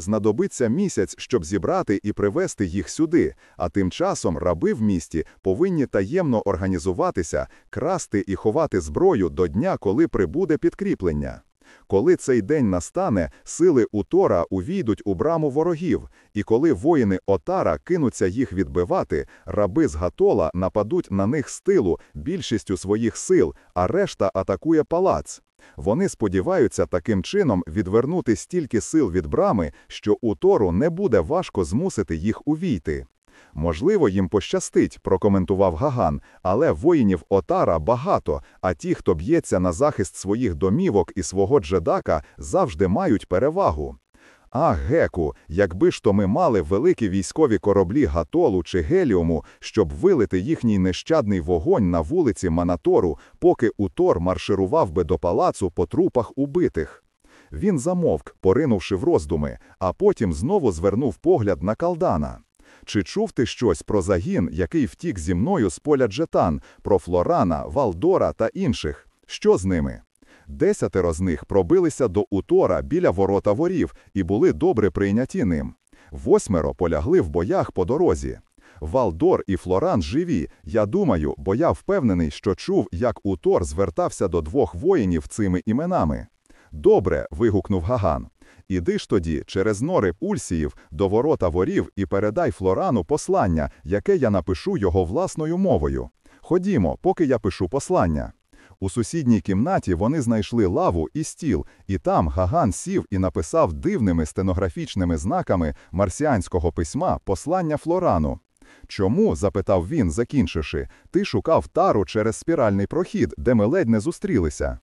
знадобиться місяць, щоб зібрати і привезти їх сюди, а тим часом раби в місті повинні таємно організуватися, красти і ховати зброю до дня, коли прибуде підкріплення. Коли цей день настане, сили Утора увійдуть у браму ворогів, і коли воїни Отара кинуться їх відбивати, раби з Гатола нападуть на них з тилу більшістю своїх сил, а решта атакує палац. Вони сподіваються таким чином відвернути стільки сил від брами, що Утору не буде важко змусити їх увійти. Можливо, їм пощастить, прокоментував Гаган, але воїнів Отара багато, а ті, хто б'ється на захист своїх домівок і свого джедака, завжди мають перевагу. А, Геку, якби ж то ми мали великі військові кораблі Гатолу чи Геліуму, щоб вилити їхній нещадний вогонь на вулиці Манатору, поки Утор марширував би до палацу по трупах убитих. Він замовк, поринувши в роздуми, а потім знову звернув погляд на Калдана. Чи чув ти щось про загін, який втік зі мною з поля Джетан, про Флорана, Валдора та інших? Що з ними? Десятеро з них пробилися до Утора біля ворота ворів і були добре прийняті ним. Восьмеро полягли в боях по дорозі. Валдор і Флоран живі. Я думаю, бо я впевнений, що чув, як Утор звертався до двох воїнів цими іменами. Добре. вигукнув Гаган. Іди ж тоді через нори Ульсіїв до ворота ворів і передай Флорану послання, яке я напишу його власною мовою. Ходімо, поки я пишу послання. У сусідній кімнаті вони знайшли лаву і стіл, і там Гаган сів і написав дивними стенографічними знаками марсіанського письма послання Флорану. Чому? запитав він, закінчивши, ти шукав тару через спіральний прохід, де ми ледь не зустрілися.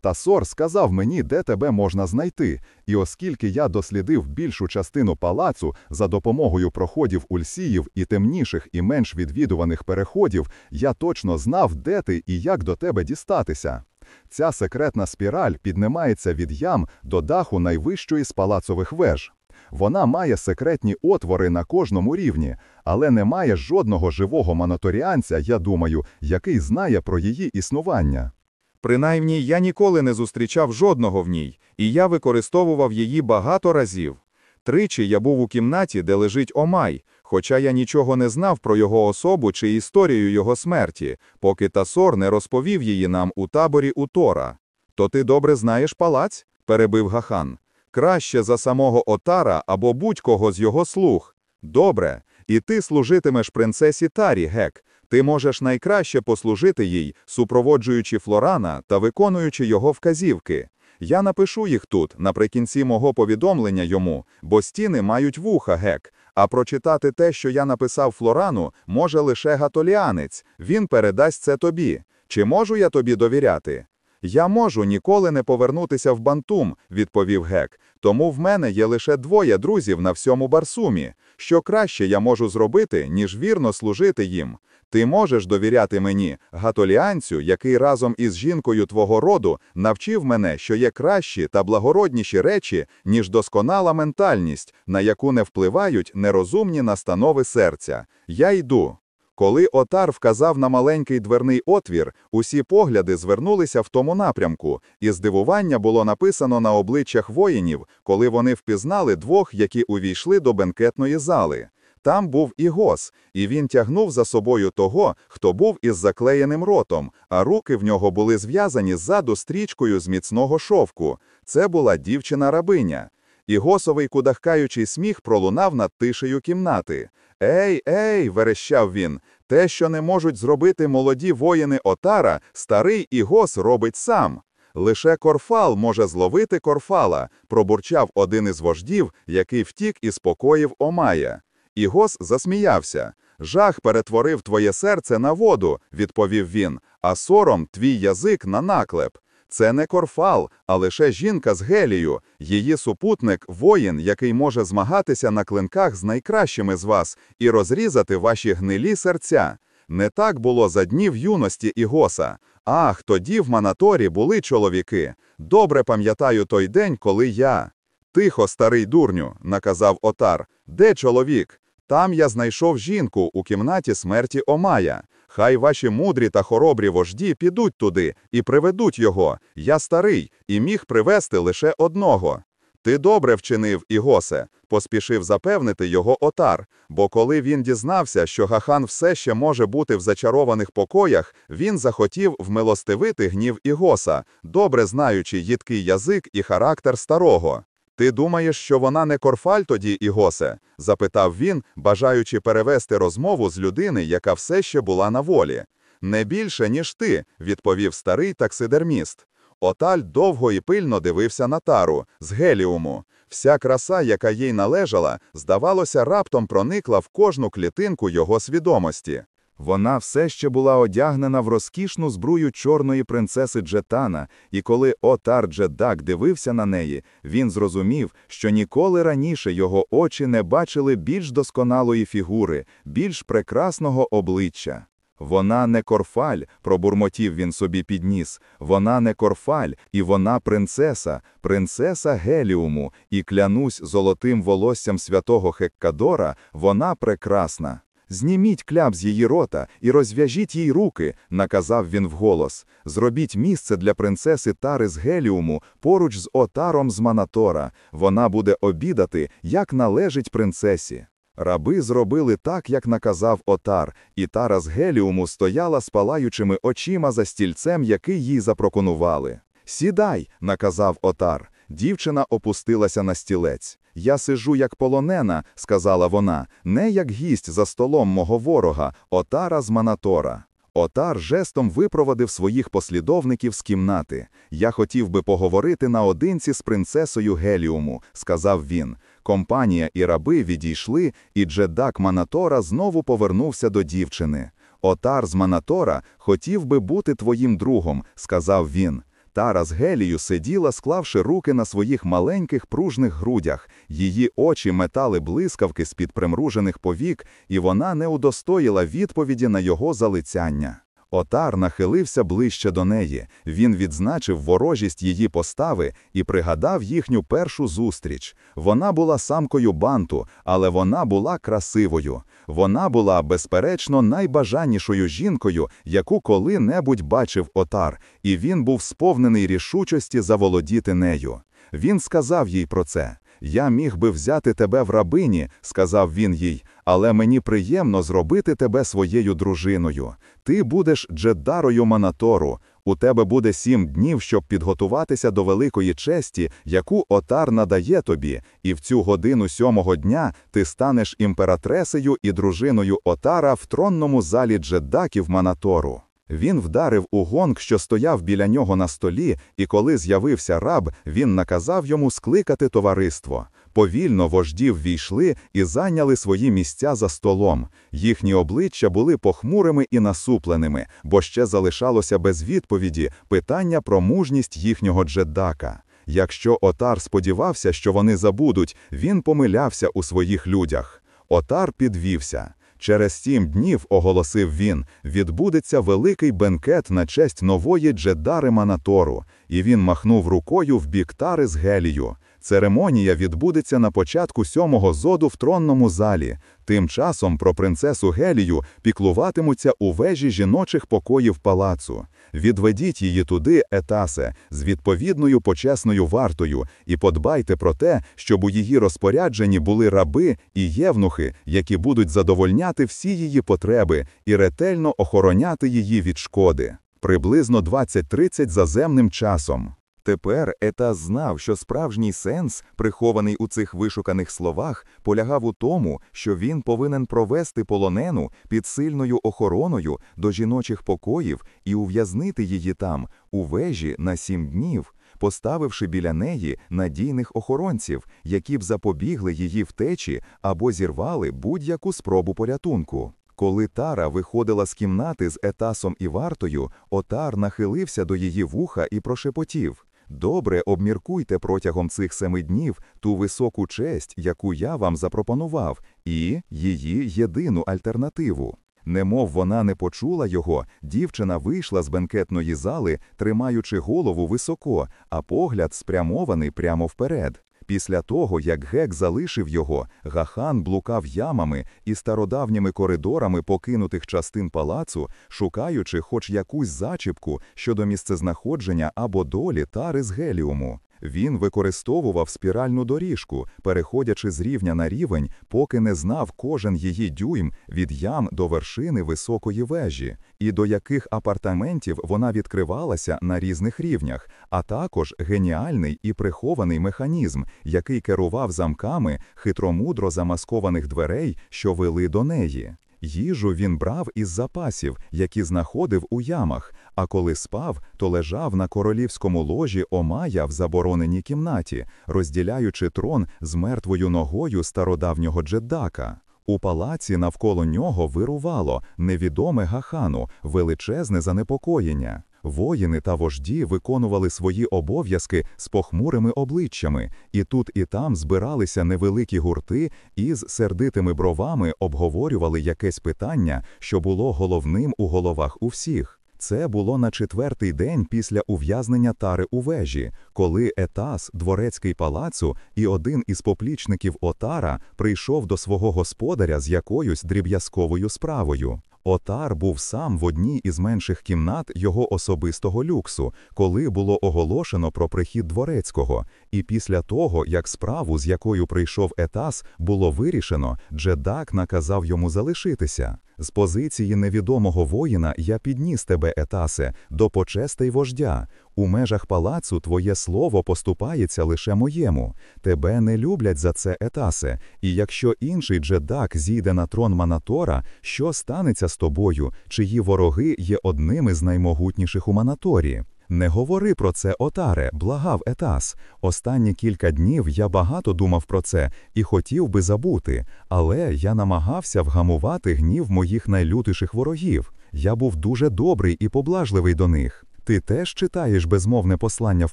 Тасор сказав мені, де тебе можна знайти, і оскільки я дослідив більшу частину палацу за допомогою проходів ульсіїв і темніших і менш відвідуваних переходів, я точно знав, де ти і як до тебе дістатися. Ця секретна спіраль піднімається від ям до даху найвищої з палацових веж. Вона має секретні отвори на кожному рівні, але не має жодного живого моноторіанця, я думаю, який знає про її існування. Принаймні, я ніколи не зустрічав жодного в ній, і я використовував її багато разів. Тричі я був у кімнаті, де лежить Омай, хоча я нічого не знав про його особу чи історію його смерті, поки Тасор не розповів її нам у таборі Утора. То ти добре знаєш палац? перебив Гахан. Краще за самого Отара або будь-кого з його слуг. Добре, і ти служитимеш принцесі Тарі, гек, ти можеш найкраще послужити їй, супроводжуючи Флорана та виконуючи його вказівки. Я напишу їх тут, наприкінці мого повідомлення йому, бо стіни мають вуха гек, а прочитати те, що я написав Флорану, може лише гатоліанець, він передасть це тобі. Чи можу я тобі довіряти? Я можу ніколи не повернутися в Бантум, відповів гек, тому в мене є лише двоє друзів на всьому Барсумі. Що краще я можу зробити, ніж вірно служити їм. Ти можеш довіряти мені, гатоліанцю, який разом із жінкою твого роду навчив мене, що є кращі та благородніші речі, ніж досконала ментальність, на яку не впливають нерозумні настанови серця. Я йду. Коли отар вказав на маленький дверний отвір, усі погляди звернулися в тому напрямку, і здивування було написано на обличчях воїнів, коли вони впізнали двох, які увійшли до бенкетної зали. Там був і гос, і він тягнув за собою того, хто був із заклеєним ротом, а руки в нього були зв'язані ззаду стрічкою з міцного шовку. Це була дівчина-рабиня. І госовий кудахкаючий сміх пролунав над тишею кімнати. Ей, ей, верещав він. Те, що не можуть зробити молоді воїни Отара, старий Ігос робить сам. Лише корфал може зловити корфала, пробурчав один із вождів, який втік із покоїв Омая. Ігос засміявся. Жах перетворив твоє серце на воду, відповів він, а сором твій язик на наклеп. Це не корфал, а лише жінка з гелію, її супутник, воїн, який може змагатися на клинках з найкращими з вас і розрізати ваші гнилі серця. Не так було за днів юності Ігоса. Ах, тоді в Манаторі були чоловіки. Добре пам'ятаю той день, коли я. Тихо, старий дурню, наказав отар. Де чоловік? Там я знайшов жінку у кімнаті смерті Омая. Хай ваші мудрі та хоробрі вожді підуть туди і приведуть його. Я старий і міг привести лише одного. Ти добре вчинив, Ігосе, поспішив запевнити його отар, бо коли він дізнався, що Гахан все ще може бути в зачарованих покоях, він захотів вмилостивити гнів Ігоса, добре знаючи їдкий язик і характер старого. Ти думаєш, що вона не корфаль тоді, Ігосе? запитав він, бажаючи перевести розмову з людини, яка все ще була на волі. Не більше, ніж ти, відповів старий таксидерміст. Оталь довго і пильно дивився на тару з геліуму. Вся краса, яка їй належала, здавалося, раптом проникла в кожну клітинку його свідомості. Вона все ще була одягнена в розкішну збрую чорної принцеси Джетана, і коли Отар Джедак дивився на неї, він зрозумів, що ніколи раніше його очі не бачили більш досконалої фігури, більш прекрасного обличчя. Вона не корфаль, пробурмотів він собі підніс. Вона не корфаль, і вона принцеса, принцеса Геліуму, і клянусь золотим волоссям святого Хеккадора, вона прекрасна. Зніміть кляп з її рота і розв'яжіть їй руки, наказав він вголос. Зробіть місце для принцеси Тари з Геліуму поруч з отаром з Манатора. Вона буде обідати, як належить принцесі. Раби зробили так, як наказав отар, і Тара з Геліуму стояла з палаючими очима за стільцем, який їй запропонували. Сідай, наказав отар. Дівчина опустилася на стілець. Я сижу як полонена, сказала вона, не як гість за столом мого ворога, отара з Манатора. Отар жестом випровадив своїх послідовників з кімнати. Я хотів би поговорити наодинці з принцесою Геліуму, сказав він. Компанія і раби відійшли, і Джедак Манатора знову повернувся до дівчини. Отар з Манатора хотів би бути твоїм другом, сказав він. Тара з Гелію сиділа, склавши руки на своїх маленьких пружних грудях. Її очі метали блискавки з-під примружених повік, і вона не удостоїла відповіді на його залицяння. Отар нахилився ближче до неї. Він відзначив ворожість її постави і пригадав їхню першу зустріч. Вона була самкою банту, але вона була красивою. Вона була, безперечно, найбажаннішою жінкою, яку коли-небудь бачив отар, і він був сповнений рішучості заволодіти нею. Він сказав їй про це. Я міг би взяти тебе в рабині, сказав він їй, але мені приємно зробити тебе своєю дружиною. Ти будеш джеддарою Манатору. У тебе буде сім днів, щоб підготуватися до великої честі, яку отар надає тобі, і в цю годину сьомого дня ти станеш імператресею і дружиною отара в тронному залі джеддаків Манатору. Він вдарив у гонг, що стояв біля нього на столі, і коли з'явився раб, він наказав йому скликати товариство. Повільно вожді ввійшли і зайняли свої місця за столом. Їхні обличчя були похмурими і насупленими, бо ще залишалося без відповіді питання про мужність їхнього джеддака. Якщо отар сподівався, що вони забудуть, він помилявся у своїх людях. Отар підвівся. Через сім днів, оголосив він, відбудеться великий бенкет на честь нової джедари Манатору, і він махнув рукою в бік тари з Гелію. Церемонія відбудеться на початку сьомого зоду в тронному залі. Тим часом про принцесу Гелію піклуватимуться у вежі жіночих покоїв палацу. Відведіть її туди, етасе, з відповідною почесною вартою, і подбайте про те, щоб у її розпорядженні були раби і євнухи, які будуть задовольняти всі її потреби і ретельно охороняти її від шкоди. Приблизно 20-30 за земним часом. Тепер Етас знав, що справжній сенс, прихований у цих вишуканих словах, полягав у тому, що він повинен провести полонену під сильною охороною до жіночих покоїв і ув'язнити її там, у вежі на сім днів, поставивши біля неї надійних охоронців, які б запобігли її втечі або зірвали будь-яку спробу порятунку. Коли Тара виходила з кімнати з Етасом і вартою, отар нахилився до її вуха і прошепотів. Добре обміркуйте протягом цих семи днів ту високу честь, яку я вам запропонував, і її єдину альтернативу. Немов вона не почула його, дівчина вийшла з бенкетної зали, тримаючи голову високо, а погляд спрямований прямо вперед. Після того, як гек залишив його, Гахан блукав ямами і стародавніми коридорами покинутих частин палацу, шукаючи хоч якусь зачіпку щодо місцезнаходження або долі тари з геліуму. Він використовував спіральну доріжку, переходячи з рівня на рівень, поки не знав кожен її дюйм від ям до вершини високої вежі, і до яких апартаментів вона відкривалася на різних рівнях, а також геніальний і прихований механізм, який керував замками хитромудро замаскованих дверей, що вели до неї. Їжу він брав із запасів, які знаходив у ямах, а коли спав, то лежав на королівському ложі Омая в забороненій кімнаті, розділяючи трон з мертвою ногою стародавнього джеддака. У палаці навколо нього вирувало невідоме гахану, величезне занепокоєння. Воїни та вожді виконували свої обов'язки з похмурими обличчями, і тут і там збиралися невеликі гурти і з сердитими бровами обговорювали якесь питання, що було головним у головах у всіх. Це було на четвертий день після ув'язнення тари у вежі, коли Етас, дворецький палацу, і один із поплічників Отара прийшов до свого господаря з якоюсь дріб'язковою справою. Отар був сам в одній із менших кімнат його особистого люксу, коли було оголошено про прихід дворецького, і після того, як справу, з якою прийшов Етас, було вирішено, Джедак наказав йому залишитися. З позиції невідомого воїна я підніс тебе, Етасе, до почестей вождя. У межах палацу твоє слово поступається лише моєму. Тебе не люблять за це, Етасе, і якщо інший джедак зійде на трон Манатора, що станеться з тобою, чиї вороги є одними з наймогутніших у Манаторі? Не говори про це, Отаре, благав Етас. Останні кілька днів я багато думав про це і хотів би забути, але я намагався вгамувати гнів моїх найлютіших ворогів. Я був дуже добрий і поблажливий до них. Ти теж читаєш безмовне послання в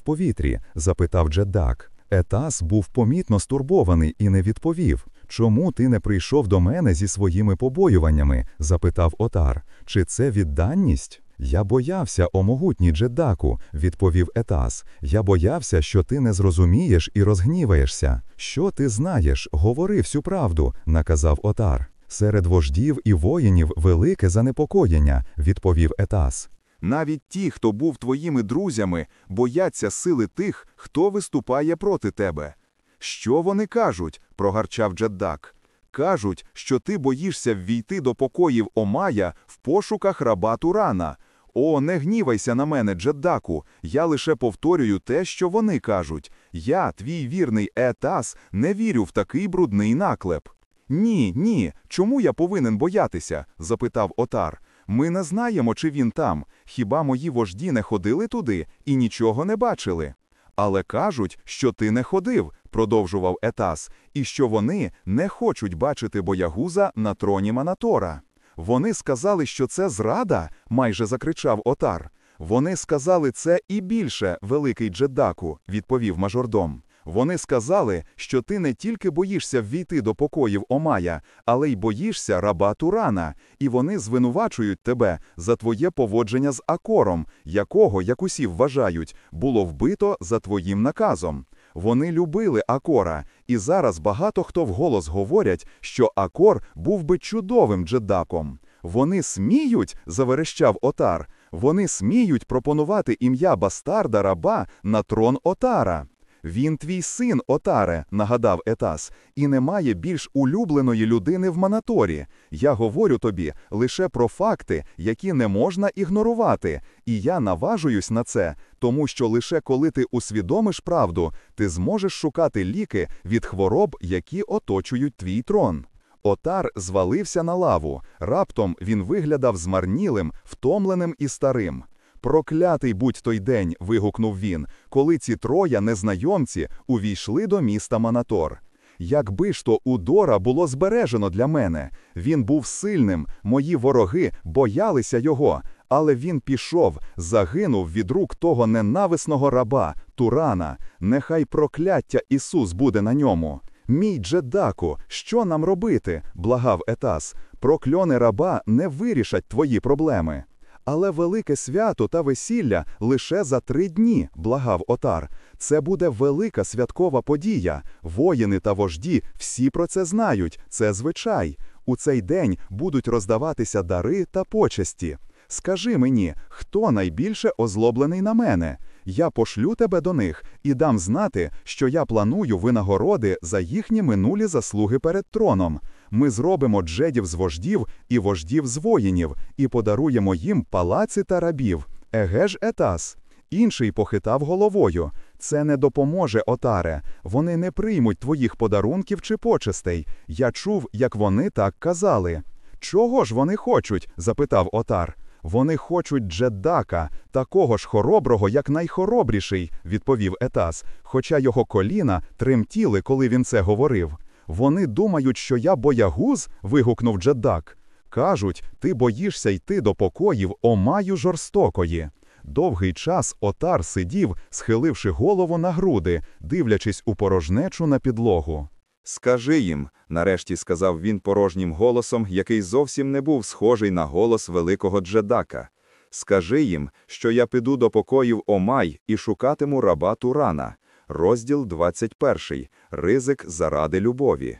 повітрі? запитав Джеддак. Етас був помітно стурбований і не відповів. Чому ти не прийшов до мене зі своїми побоюваннями? запитав Отар. Чи це відданність? Я боявся, о могутній Джеддаку, відповів Етас. Я боявся, що ти не зрозумієш і розгніваєшся. Що ти знаєш? Говори всю правду, наказав Отар. Серед вождів і воїнів велике занепокоєння, відповів Етас. Навіть ті, хто був твоїми друзями, бояться сили тих, хто виступає проти тебе. Що вони кажуть? прогарчав Джеддак. Кажуть, що ти боїшся ввійти до покоїв Омая в пошуках раба Турана. О, не гнівайся на мене, Джеддаку. Я лише повторюю те, що вони кажуть. Я, твій вірний Етас, не вірю в такий брудний наклеп. Ні, ні. Чому я повинен боятися? запитав Отар. Ми не знаємо, чи він там. Хіба мої вожді не ходили туди і нічого не бачили? Але кажуть, що ти не ходив, продовжував Етас, і що вони не хочуть бачити боягуза на троні Манатора. Вони сказали, що це зрада, майже закричав Отар. Вони сказали це і більше, великий Джеддаку, відповів мажордом. Вони сказали, що ти не тільки боїшся ввійти до покоїв Омая, але й боїшся раба Турана, і вони звинувачують тебе за твоє поводження з Акором, якого, як усі вважають, було вбито за твоїм наказом. Вони любили Акора, і зараз багато хто вголос говорять, що Акор був би чудовим джедаком. Вони сміють, заверещав Отар. Вони сміють пропонувати ім'я бастарда раба на трон Отара. Він твій син, Отаре, нагадав Етас, і немає більш улюбленої людини в Манаторі. Я говорю тобі лише про факти, які не можна ігнорувати, і я наважуюсь на це, тому що лише коли ти усвідомиш правду, ти зможеш шукати ліки від хвороб, які оточують твій трон. Отар звалився на лаву. Раптом він виглядав змарнілим, втомленим і старим. Проклятий будь той день, вигукнув він, коли ці троє незнайомці увійшли до міста Манатор. Якби ж то Удора було збережено для мене, він був сильним, мої вороги боялися його, але він пішов, загинув від рук того ненависного раба, Турана. Нехай прокляття Ісус буде на ньому. Мій Джедаку, що нам робити? благав Етас. Прокльони раба не вирішать твої проблеми. Але велике свято та весілля лише за три дні, благав Отар. Це буде велика святкова подія. Воїни та вожді всі про це знають. Це звичай. У цей день будуть роздаватися дари та почесті. Скажи мені, хто найбільше озлоблений на мене? Я пошлю тебе до них і дам знати, що я планую винагороди за їхні минулі заслуги перед троном. Ми зробимо джедів з вождів і вождів з воїнів, і подаруємо їм палаци та рабів. Еге ж етас. Інший похитав головою. Це не допоможе, отаре. Вони не приймуть твоїх подарунків чи почестей. Я чув, як вони так казали. Чого ж вони хочуть? запитав отар. Вони хочуть Джеддака, такого ж хороброго, як найхоробріший, відповів Етас, хоча його коліна тремтіли, коли він це говорив. Вони думають, що я боягуз? вигукнув Джеддак. Кажуть, ти боїшся йти до покоїв омаю жорстокої. Довгий час отар сидів, схиливши голову на груди, дивлячись у порожнечу на підлогу. Скажи їм, нарешті сказав він порожнім голосом, який зовсім не був схожий на голос великого джедака. Скажи їм, що я піду до покоїв Омай і шукатиму раба Турана. Розділ 21. Ризик заради любові.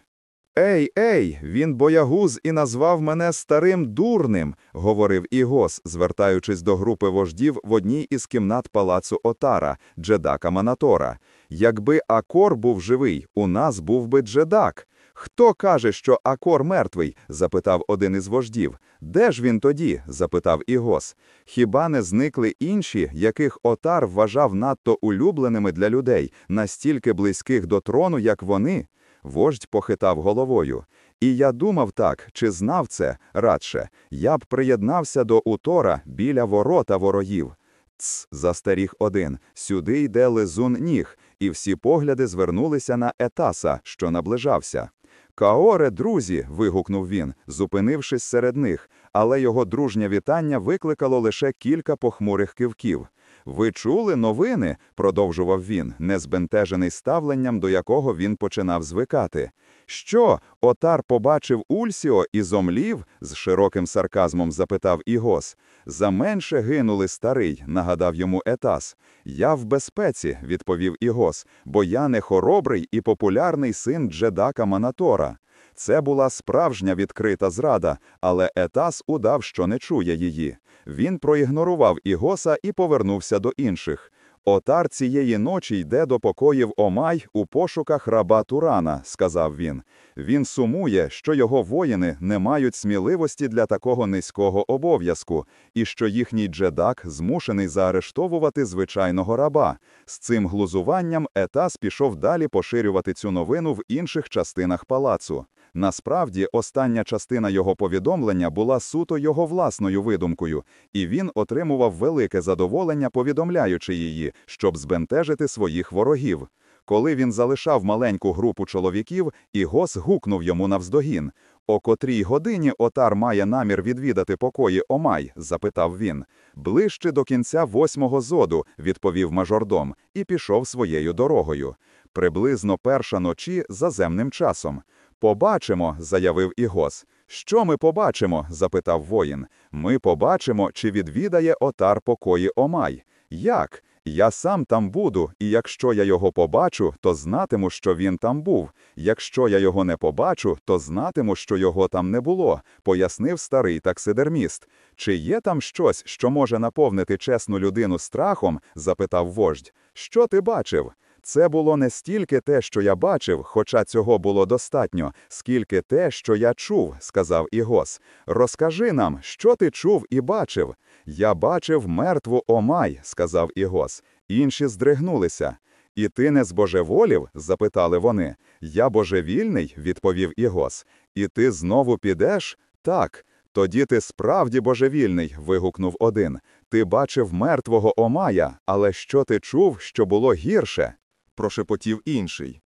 Ей, ей, він боягуз і назвав мене старим дурним, говорив Ігос, звертаючись до групи вождів в одній із кімнат палацу Отара, Джедака Манатора. Якби Акор був живий, у нас був би Джедак. Хто каже, що Акор мертвий? запитав один із вождів. Де ж він тоді? запитав Ігос. Хіба не зникли інші, яких Отар вважав надто улюбленими для людей, настільки близьких до трону, як вони? Вождь похитав головою. І я думав так, чи знав це, радше, я б приєднався до Утора біля ворота ворогів. Ц, застеріг один, сюди йде лизун ніг, і всі погляди звернулися на Етаса, що наближався. Каоре, друзі. вигукнув він, зупинившись серед них, але його дружнє вітання викликало лише кілька похмурих кивків. Ви чули новини? продовжував він, не збентежений ставленням, до якого він починав звикати. Що, отар побачив Ульсіо і зомлів? з широким сарказмом запитав Ігос. За менше гинули старий, нагадав йому Етас. Я в безпеці, відповів Ігос, бо я не хоробрий і популярний син Джедака Манатора. Це була справжня відкрита зрада, але Етас удав, що не чує її. Він проігнорував Ігоса і повернувся до інших. Отар цієї ночі йде до покоїв Омай у пошуках раба Турана, сказав він. Він сумує, що його воїни не мають сміливості для такого низького обов'язку, і що їхній джедак змушений заарештовувати звичайного раба. З цим глузуванням Етас пішов далі поширювати цю новину в інших частинах палацу. Насправді, остання частина його повідомлення була суто його власною видумкою, і він отримував велике задоволення, повідомляючи її, щоб збентежити своїх ворогів. Коли він залишав маленьку групу чоловіків, Ігос гукнув йому навздогін. О котрій годині отар має намір відвідати покої Омай? запитав він. Ближче до кінця восьмого зоду, відповів мажордом, і пішов своєю дорогою. Приблизно перша ночі за земним часом. Побачимо, заявив Ігос. Що ми побачимо? запитав воїн. Ми побачимо, чи відвідає отар покої Омай. Як? Я сам там буду, і якщо я його побачу, то знатиму, що він там був. Якщо я його не побачу, то знатиму, що його там не було, пояснив старий таксидерміст. Чи є там щось, що може наповнити чесну людину страхом? запитав вождь. Що ти бачив? Це було не стільки те, що я бачив, хоча цього було достатньо, скільки те, що я чув, сказав Ігос. Розкажи нам, що ти чув і бачив. Я бачив мертву Омай, сказав Ігос. Інші здригнулися. І ти не збожеволів? запитали вони. Я божевільний, відповів Ігос. І ти знову підеш? Так. Тоді ти справді божевільний. вигукнув один. Ти бачив мертвого Омая, але що ти чув, що було гірше? Прошепотів інший.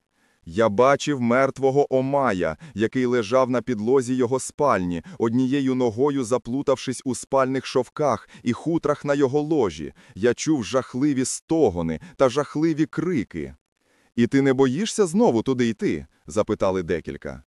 Я бачив мертвого Омая, який лежав на підлозі його спальні, однією ногою заплутавшись у спальних шовках і хутрах на його ложі. Я чув жахливі стогони та жахливі крики. І ти не боїшся знову туди йти? запитали декілька.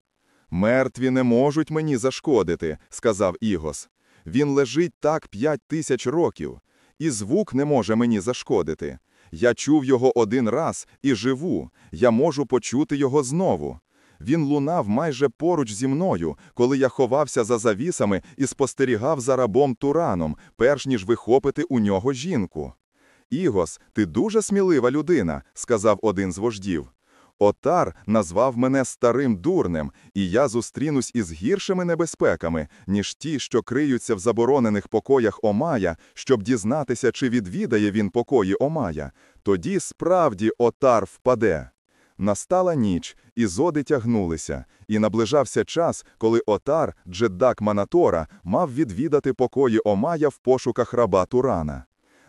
Мертві не можуть мені зашкодити, сказав Ігос. Він лежить так п'ять тисяч років, і звук не може мені зашкодити. Я чув його один раз і живу, я можу почути його знову. Він лунав майже поруч зі мною, коли я ховався за завісами і спостерігав за рабом Тураном, перш ніж вихопити у нього жінку. Ігос, ти дуже смілива людина, сказав один з вождів. Отар назвав мене старим дурнем, і я зустрінусь із гіршими небезпеками, ніж ті, що криються в заборонених покоях Омая, щоб дізнатися, чи відвідає він покої Омая. Тоді справді отар впаде. Настала ніч, і зоди тягнулися, і наближався час, коли отар, джеддак Манатора, мав відвідати покої Омая в пошуках раба Турана.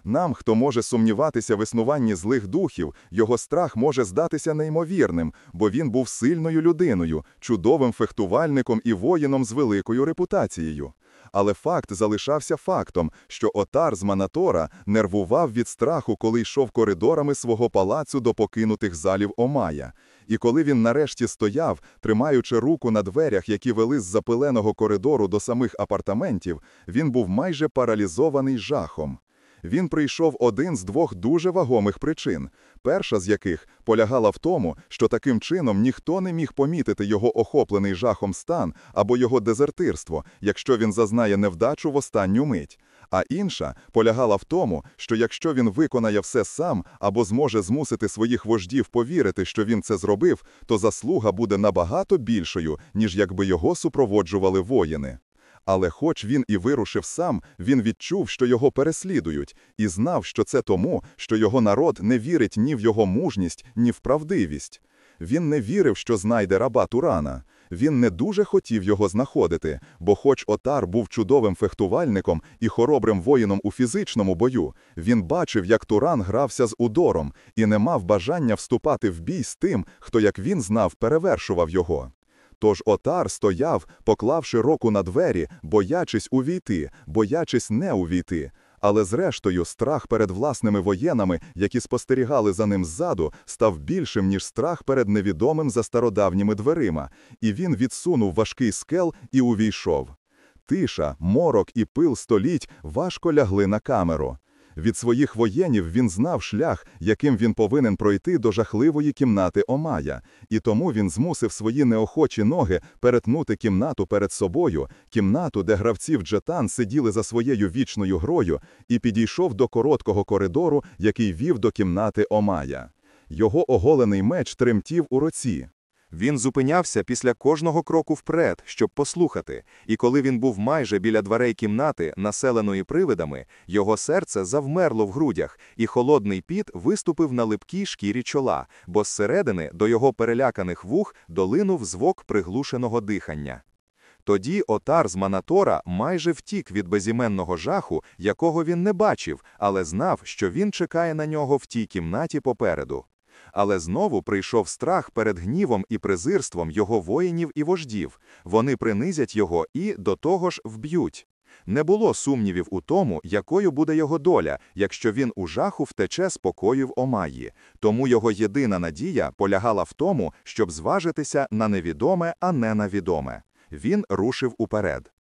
Нам, хто може сумніватися в існуванні злих духів, його страх може здатися неймовірним, бо він був сильною людиною, чудовим фехтувальником і воїном з великою репутацією. Але факт залишався фактом, що отар з Манатора нервував від страху, коли йшов коридорами свого палацу до покинутих залів Омая. І коли він нарешті стояв, тримаючи руку на дверях, які вели з запиленого коридору до самих апартаментів, він був майже паралізований жахом. Він прийшов один з двох дуже вагомих причин, перша з яких полягала в тому, що таким чином ніхто не міг помітити його охоплений жахом стан або його дезертирство, якщо він зазнає невдачу в останню мить. А інша полягала в тому, що якщо він виконає все сам або зможе змусити своїх вождів повірити, що він це зробив, то заслуга буде набагато більшою, ніж якби його супроводжували воїни. Але хоч він і вирушив сам, він відчув, що його переслідують, і знав, що це тому, що його народ не вірить ні в його мужність, ні в правдивість. Він не вірив, що знайде раба Турана. Він не дуже хотів його знаходити, бо, хоч Отар був чудовим фехтувальником і хоробрим воїном у фізичному бою, він бачив, як Туран грався з удором, і не мав бажання вступати в бій з тим, хто, як він знав, перевершував його. Тож отар стояв, поклавши руку на двері, боячись увійти, боячись не увійти. Але зрештою страх перед власними воєнами, які спостерігали за ним ззаду, став більшим, ніж страх перед невідомим за стародавніми дверима, і він відсунув важкий скел і увійшов. Тиша, морок і пил століть важко лягли на камеру. Від своїх воєнів він знав шлях, яким він повинен пройти до жахливої кімнати Омая, і тому він змусив свої неохочі ноги перетнути кімнату перед собою, кімнату, де гравці в джетан сиділи за своєю вічною грою, і підійшов до короткого коридору, який вів до кімнати Омая. Його оголений меч тремтів у році. Він зупинявся після кожного кроку вперед, щоб послухати, і коли він був майже біля дверей кімнати, населеної привидами, його серце завмерло в грудях, і холодний піт виступив на липкій шкірі чола, бо зсередини до його переляканих вух долинув звук приглушеного дихання. Тоді отар з Манатора майже втік від безіменного жаху, якого він не бачив, але знав, що він чекає на нього в тій кімнаті попереду. Але знову прийшов страх перед гнівом і презирством його воїнів і вождів. Вони принизять його і, до того ж, вб'ють. Не було сумнівів у тому, якою буде його доля, якщо він у жаху втече з покоїв Омаї. Тому його єдина надія полягала в тому, щоб зважитися на невідоме, а не на відоме. Він рушив уперед.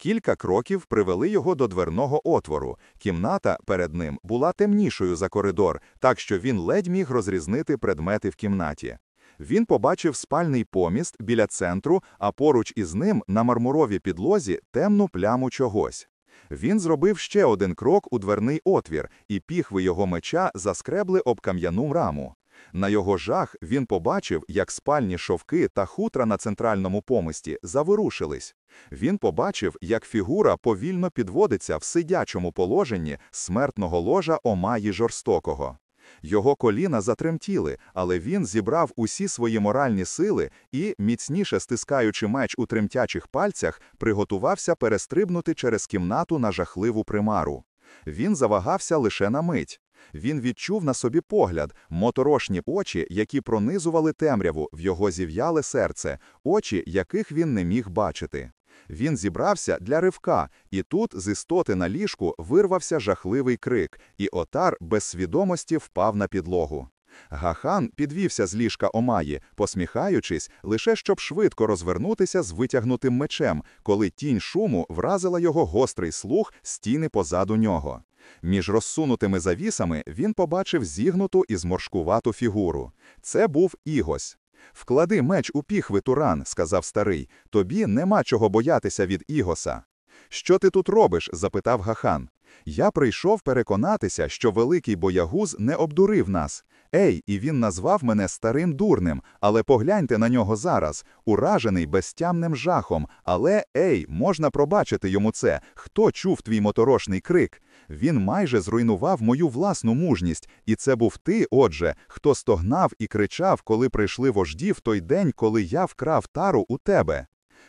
Кілька кроків привели його до дверного отвору. Кімната перед ним була темнішою за коридор, так що він ледь міг розрізнити предмети в кімнаті. Він побачив спальний поміст біля центру, а поруч із ним на мармуровій підлозі темну пляму чогось. Він зробив ще один крок у дверний отвір, і піхви його меча заскребли об кам'яну раму. На його жах він побачив, як спальні шовки та хутра на центральному помисті заворушились. Він побачив, як фігура повільно підводиться в сидячому положенні смертного ложа Омаї жорстокого. Його коліна затремтіли, але він зібрав усі свої моральні сили і, міцніше стискаючи меч у тремтячих пальцях, приготувався перестрибнути через кімнату на жахливу примару. Він завагався лише на мить. Він відчув на собі погляд, моторошні очі, які пронизували темряву в його зів'яле серце, очі, яких він не міг бачити. Він зібрався для ривка, і тут з істоти на ліжку вирвався жахливий крик, і отар без свідомості впав на підлогу. Гахан підвівся з ліжка Омаї, посміхаючись, лише щоб швидко розвернутися з витягнутим мечем, коли тінь шуму вразила його гострий слух стіни позаду нього. Між розсунутими завісами він побачив зігнуту і зморшкувату фігуру. Це був Ігось. Вклади меч у піхви, Туран, сказав старий. Тобі нема чого боятися від Ігоса. Що ти тут робиш? запитав Гахан. Я прийшов переконатися, що великий боягуз не обдурив нас. Ей, і він назвав мене старим дурним, але погляньте на нього зараз, уражений безтямним жахом. Але, ей, можна пробачити йому це. Хто чув твій моторошний крик? Він майже зруйнував мою власну мужність, і це був ти, отже, хто стогнав і кричав, коли прийшли вожді в той день, коли я вкрав тару у тебе.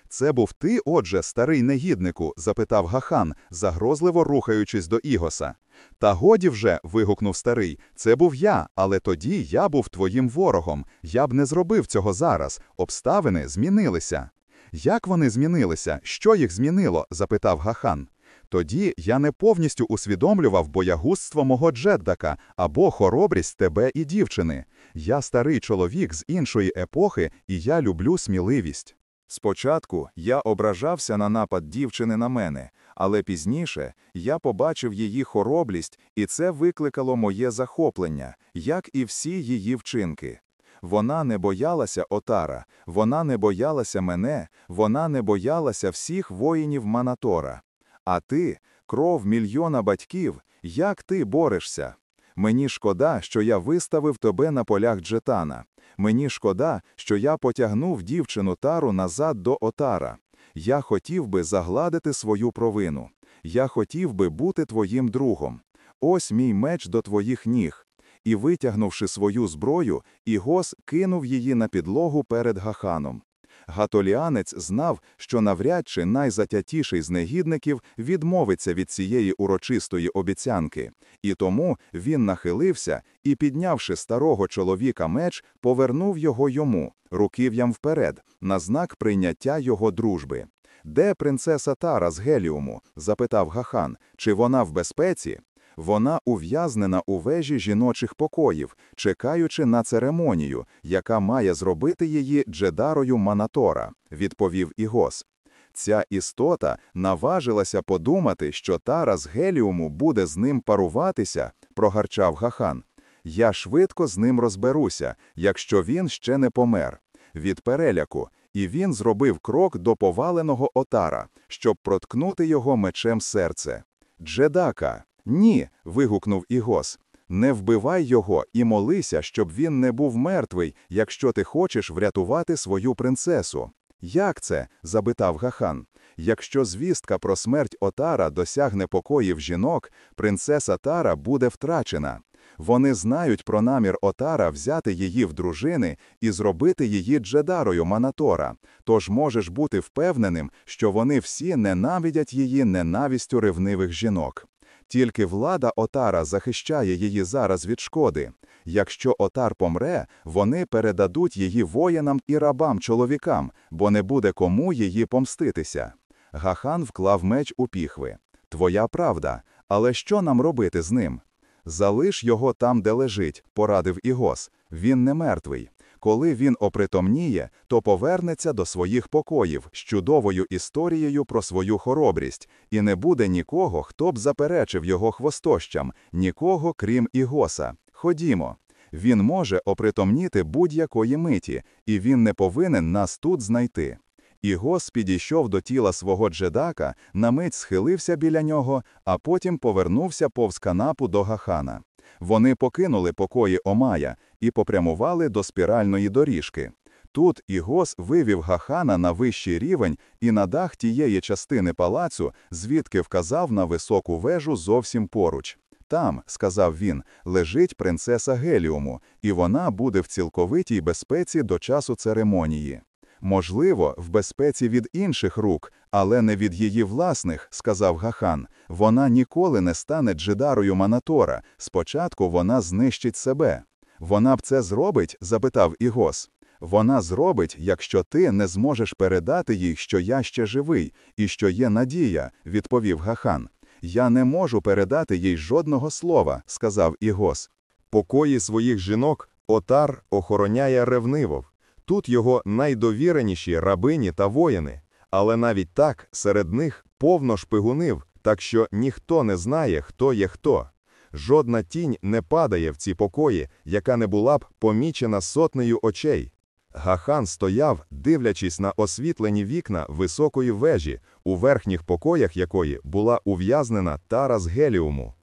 Це був ти, отже, старий негіднику? запитав Гахан, загрозливо рухаючись до Ігоса. Та годі вже. вигукнув старий. Це був я, але тоді я був твоїм ворогом. Я б не зробив цього зараз. Обставини змінилися. Як вони змінилися? Що їх змінило? запитав Гахан. Тоді я не повністю усвідомлював боягузтво мого джеддака або хоробрість тебе і дівчини. Я старий чоловік з іншої епохи, і я люблю сміливість. Спочатку я ображався на напад дівчини на мене, але пізніше я побачив її хоробрість, і це викликало моє захоплення, як і всі її вчинки. Вона не боялася отара, вона не боялася мене, вона не боялася всіх воїнів Манатора. А ти, кров мільйона батьків, як ти борешся? Мені шкода, що я виставив тебе на полях Джетана. Мені шкода, що я потягнув дівчину тару назад до отара. Я хотів би загладити свою провину. Я хотів би бути твоїм другом. Ось мій меч до твоїх ніг. І, витягнувши свою зброю, Ігос кинув її на підлогу перед Гаханом. Гатоліанець знав, що навряд чи найзатятіший з негідників відмовиться від цієї урочистої обіцянки, і тому він нахилився і, піднявши старого чоловіка меч, повернув його йому, руків'ям вперед, на знак прийняття його дружби. Де принцеса Тара з Геліуму? запитав Гахан, чи вона в безпеці? Вона ув'язнена у вежі жіночих покоїв, чекаючи на церемонію, яка має зробити її джедарою Манатора, відповів Ігос. Ця істота наважилася подумати, що Тара з Геліуму буде з ним паруватися, прогарчав Гахан. Я швидко з ним розберуся, якщо він ще не помер. Від переляку, і він зробив крок до поваленого отара, щоб проткнути його мечем серце. Джедака. Ні. вигукнув Ігос. Не вбивай його і молися, щоб він не був мертвий, якщо ти хочеш врятувати свою принцесу. Як це? запитав Гахан. Якщо звістка про смерть Отара досягне покоїв жінок, принцеса Тара буде втрачена. Вони знають про намір Отара взяти її в дружини і зробити її джедарою Манатора, тож можеш бути впевненим, що вони всі ненавидять її ненавістю ревнивих жінок. Тільки влада Отара захищає її зараз від шкоди. Якщо Отар помре, вони передадуть її воїнам і рабам-чоловікам, бо не буде кому її помститися. Гахан вклав меч у піхви. Твоя правда, але що нам робити з ним? Залиш його там, де лежить, порадив Ігос. Він не мертвий. Коли він опритомніє, то повернеться до своїх покоїв з чудовою історією про свою хоробрість, і не буде нікого, хто б заперечив його хвостощам, нікого, крім Ігоса. Ходімо. Він може опритомніти будь-якої миті, і він не повинен нас тут знайти. Ігос підійшов до тіла свого джедака, на мить схилився біля нього, а потім повернувся повз канапу до Гахана. Вони покинули покої Омая і попрямували до спіральної доріжки. Тут Ігос вивів Гахана на вищий рівень і на дах тієї частини палацу, звідки вказав на високу вежу зовсім поруч. Там, сказав він, лежить принцеса Геліуму, і вона буде в цілковитій безпеці до часу церемонії. Можливо, в безпеці від інших рук, але не від її власних, сказав Гахан. Вона ніколи не стане джедарою Манатора. Спочатку вона знищить себе. Вона б це зробить? запитав Ігос. Вона зробить, якщо ти не зможеш передати їй, що я ще живий, і що є надія, відповів Гахан. Я не можу передати їй жодного слова, сказав Ігос. Покої своїх жінок отар охороняє ревниво. Тут його найдовіреніші рабині та воїни, але навіть так серед них повно шпигунив, так що ніхто не знає, хто є хто. Жодна тінь не падає в ці покої, яка не була б помічена сотнею очей. Гахан стояв, дивлячись на освітлені вікна високої вежі, у верхніх покоях якої була ув'язнена тара з геліуму.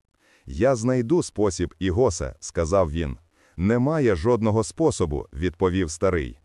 Я знайду спосіб, Ігосе, сказав він. Немає жодного способу, відповів старий.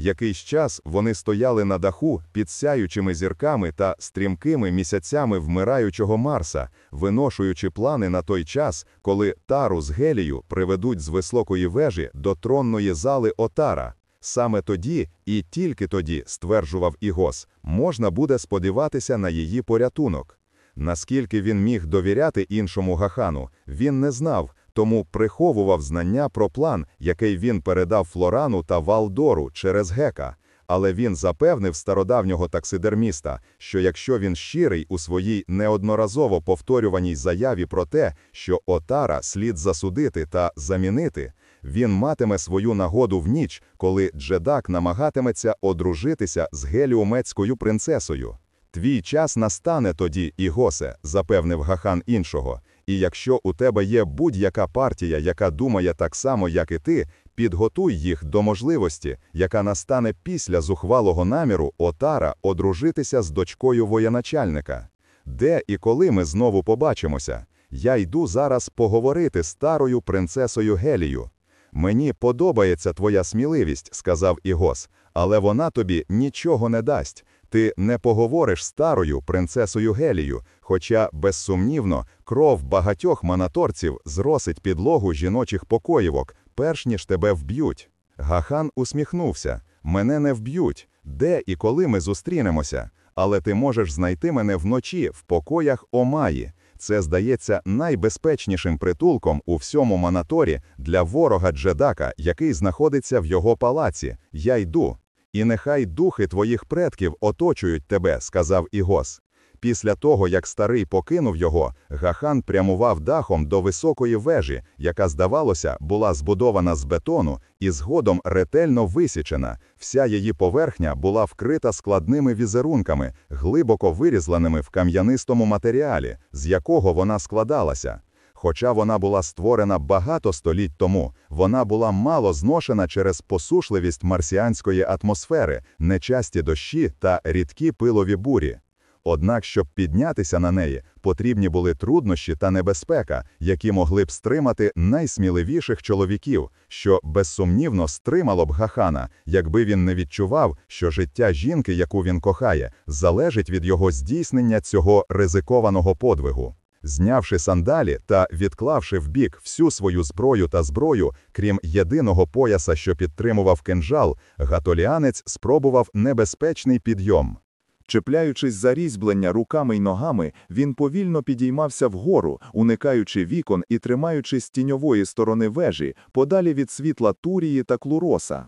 Якийсь час вони стояли на даху під сяючими зірками та стрімкими місяцями вмираючого Марса, виношуючи плани на той час, коли тару з гелію приведуть з високої вежі до тронної зали Отара. Саме тоді і тільки тоді, стверджував Ігос, можна буде сподіватися на її порятунок. Наскільки він міг довіряти іншому Гахану, він не знав, тому приховував знання про план, який він передав Флорану та Валдору через Гека. Але він запевнив стародавнього таксидерміста, що якщо він щирий у своїй неодноразово повторюваній заяві про те, що Отара слід засудити та замінити, він матиме свою нагоду в ніч, коли Джедак намагатиметься одружитися з геліумецькою принцесою. Твій час настане тоді, Ігосе, запевнив Гахан іншого. І якщо у тебе є будь-яка партія, яка думає так само, як і ти, підготуй їх до можливості, яка настане після зухвалого наміру Отара одружитися з дочкою воєначальника. Де і коли ми знову побачимося? Я йду зараз поговорити з старою принцесою Гелію. Мені подобається твоя сміливість, сказав Ігос, але вона тобі нічого не дасть. Ти не поговориш старою принцесою Гелію, хоча, безсумнівно, кров багатьох манаторців зросить підлогу жіночих покоївок, перш ніж тебе вб'ють. Гахан усміхнувся: Мене не вб'ють. Де і коли ми зустрінемося? Але ти можеш знайти мене вночі в покоях Омаї. Це здається найбезпечнішим притулком у всьому Манаторі для ворога Джедака, який знаходиться в його палаці. Я йду. І нехай духи твоїх предків оточують тебе, сказав Ігос. Після того, як старий покинув його, Гахан прямував дахом до високої вежі, яка, здавалося, була збудована з бетону і згодом ретельно висічена. Вся її поверхня була вкрита складними візерунками, глибоко вирізленими в кам'янистому матеріалі, з якого вона складалася. Хоча вона була створена багато століть тому, вона була мало зношена через посушливість марсіанської атмосфери, нечасті дощі та рідкі пилові бурі. Однак, щоб піднятися на неї, потрібні були труднощі та небезпека, які могли б стримати найсміливіших чоловіків, що безсумнівно стримало б Гахана, якби він не відчував, що життя жінки, яку він кохає, залежить від його здійснення цього ризикованого подвигу. Знявши сандалі та відклавши вбік всю свою зброю та зброю, крім єдиного пояса, що підтримував кинжал, гатоліанець спробував небезпечний підйом. Чіпляючись за різьблення руками й ногами, він повільно підіймався вгору, уникаючи вікон і тримаючись тіньової сторони вежі, подалі від світла Турії та Клуроса.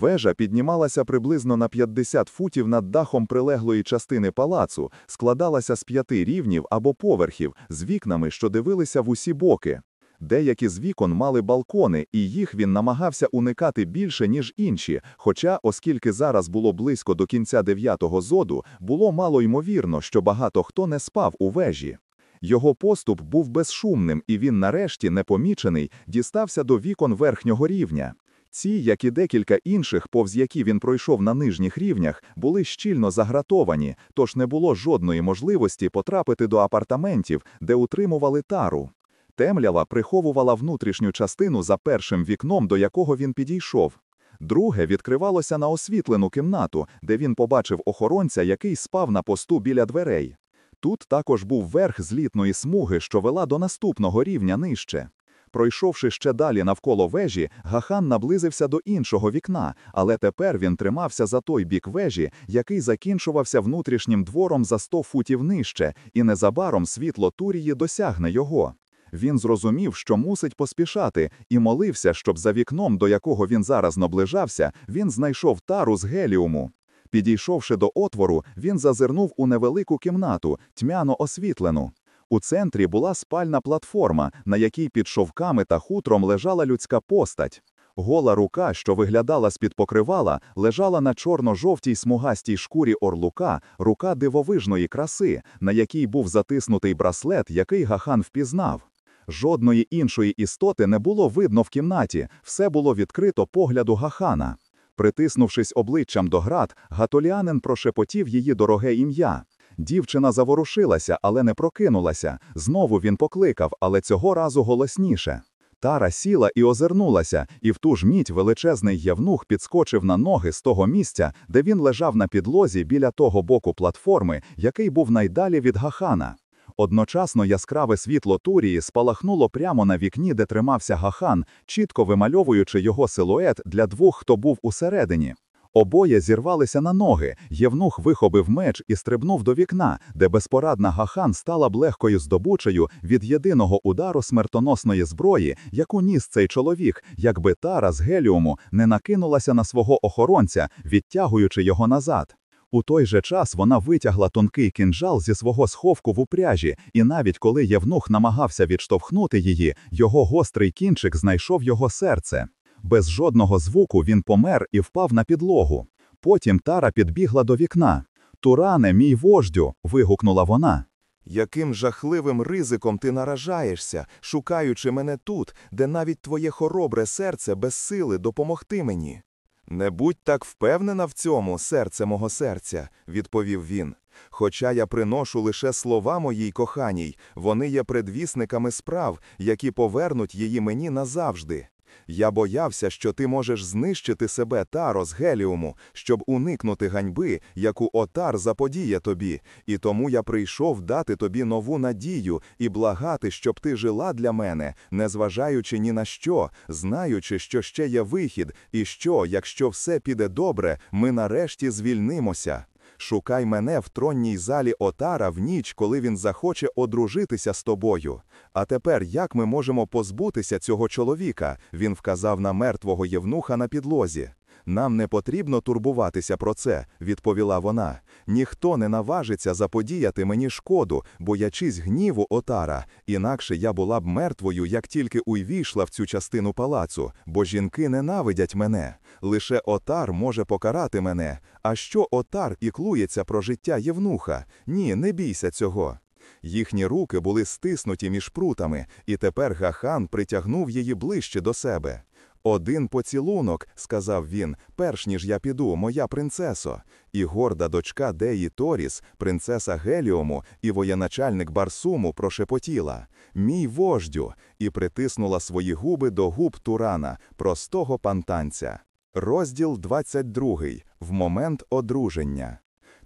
Вежа піднімалася приблизно на 50 футів над дахом прилеглої частини палацу, складалася з п'яти рівнів або поверхів з вікнами, що дивилися в усі боки. Деякі з вікон мали балкони, і їх він намагався уникати більше, ніж інші. Хоча, оскільки зараз було близько до кінця дев'ятого зоду, було мало ймовірно, що багато хто не спав у вежі. Його поступ був безшумним, і він, нарешті, непомічений, дістався до вікон верхнього рівня. Ці, як і декілька інших, повз які він пройшов на нижніх рівнях, були щільно загратовані, тож не було жодної можливості потрапити до апартаментів, де утримували тару. Темлява приховувала внутрішню частину за першим вікном, до якого він підійшов. Друге відкривалося на освітлену кімнату, де він побачив охоронця, який спав на посту біля дверей. Тут також був верх злітної смуги, що вела до наступного рівня нижче. Пройшовши ще далі навколо вежі, Гахан наблизився до іншого вікна, але тепер він тримався за той бік вежі, який закінчувався внутрішнім двором за 100 футів нижче, і незабаром світло Турії досягне його. Він зрозумів, що мусить поспішати, і молився, щоб за вікном, до якого він зараз наближався, він знайшов тару з геліуму. Підійшовши до отвору, він зазирнув у невелику кімнату, тьмяно освітлену. У центрі була спальна платформа, на якій під шовками та хутром лежала людська постать. Гола рука, що виглядала з-під покривала, лежала на чорно-жовтій смугастій шкурі орлука, рука дивовижної краси, на якій був затиснутий браслет, який Гахан впізнав. Жодної іншої істоти не було видно в кімнаті, все було відкрито погляду Гахана. Притиснувшись обличчям до град, гатоліанин прошепотів її дороге ім'я. Дівчина заворушилася, але не прокинулася. Знову він покликав, але цього разу голосніше. Тара сіла і озирнулася, і в ту ж мідь величезний євнух підскочив на ноги з того місця, де він лежав на підлозі біля того боку платформи, який був найдалі від Гахана. Одночасно яскраве світло Турії спалахнуло прямо на вікні, де тримався Гахан, чітко вимальовуючи його силует для двох, хто був усередині. Обоє зірвалися на ноги. Євнух вихопив меч і стрибнув до вікна, де безпорадна Гахан стала б легкою здобучею від єдиного удару смертоносної зброї, яку ніс цей чоловік, якби тара з геліуму не накинулася на свого охоронця, відтягуючи його назад. У той же час вона витягла тонкий кінжал зі свого сховку в упряжі, і навіть коли Євнух намагався відштовхнути її, його гострий кінчик знайшов його серце. Без жодного звуку він помер і впав на підлогу. Потім Тара підбігла до вікна. Туране, мій вождю. вигукнула вона. Яким жахливим ризиком ти наражаєшся, шукаючи мене тут, де навіть твоє хоробре серце без сили допомогти мені? Не будь так впевнена в цьому, серце мого серця, відповів він. Хоча я приношу лише слова моїй коханій, вони є предвісниками справ, які повернуть її мені назавжди. Я боявся, що ти можеш знищити себе таро з геліуму, щоб уникнути ганьби, яку отар заподіє тобі, і тому я прийшов дати тобі нову надію і благати, щоб ти жила для мене, незважаючи ні на що, знаючи, що ще є вихід, і що, якщо все піде добре, ми нарешті звільнимося. Шукай мене в тронній залі Отара в ніч, коли він захоче одружитися з тобою. А тепер як ми можемо позбутися цього чоловіка? Він вказав на мертвого євнуха на підлозі. Нам не потрібно турбуватися про це, відповіла вона. Ніхто не наважиться заподіяти мені шкоду, боячись гніву отара, інакше я була б мертвою, як тільки увійшла в цю частину палацу, бо жінки ненавидять мене. Лише отар може покарати мене. А що отар іклується про життя євнуха? Ні, не бійся цього. Їхні руки були стиснуті між прутами, і тепер Гахан притягнув її ближче до себе. Один поцілунок, сказав він, перш ніж я піду, моя принцесо. І горда дочка Деї Торіс, принцеса Геліому і воєначальник Барсуму прошепотіла Мій вождю, і притиснула свої губи до губ Турана, простого пантанця. Розділ 22. В момент одруження.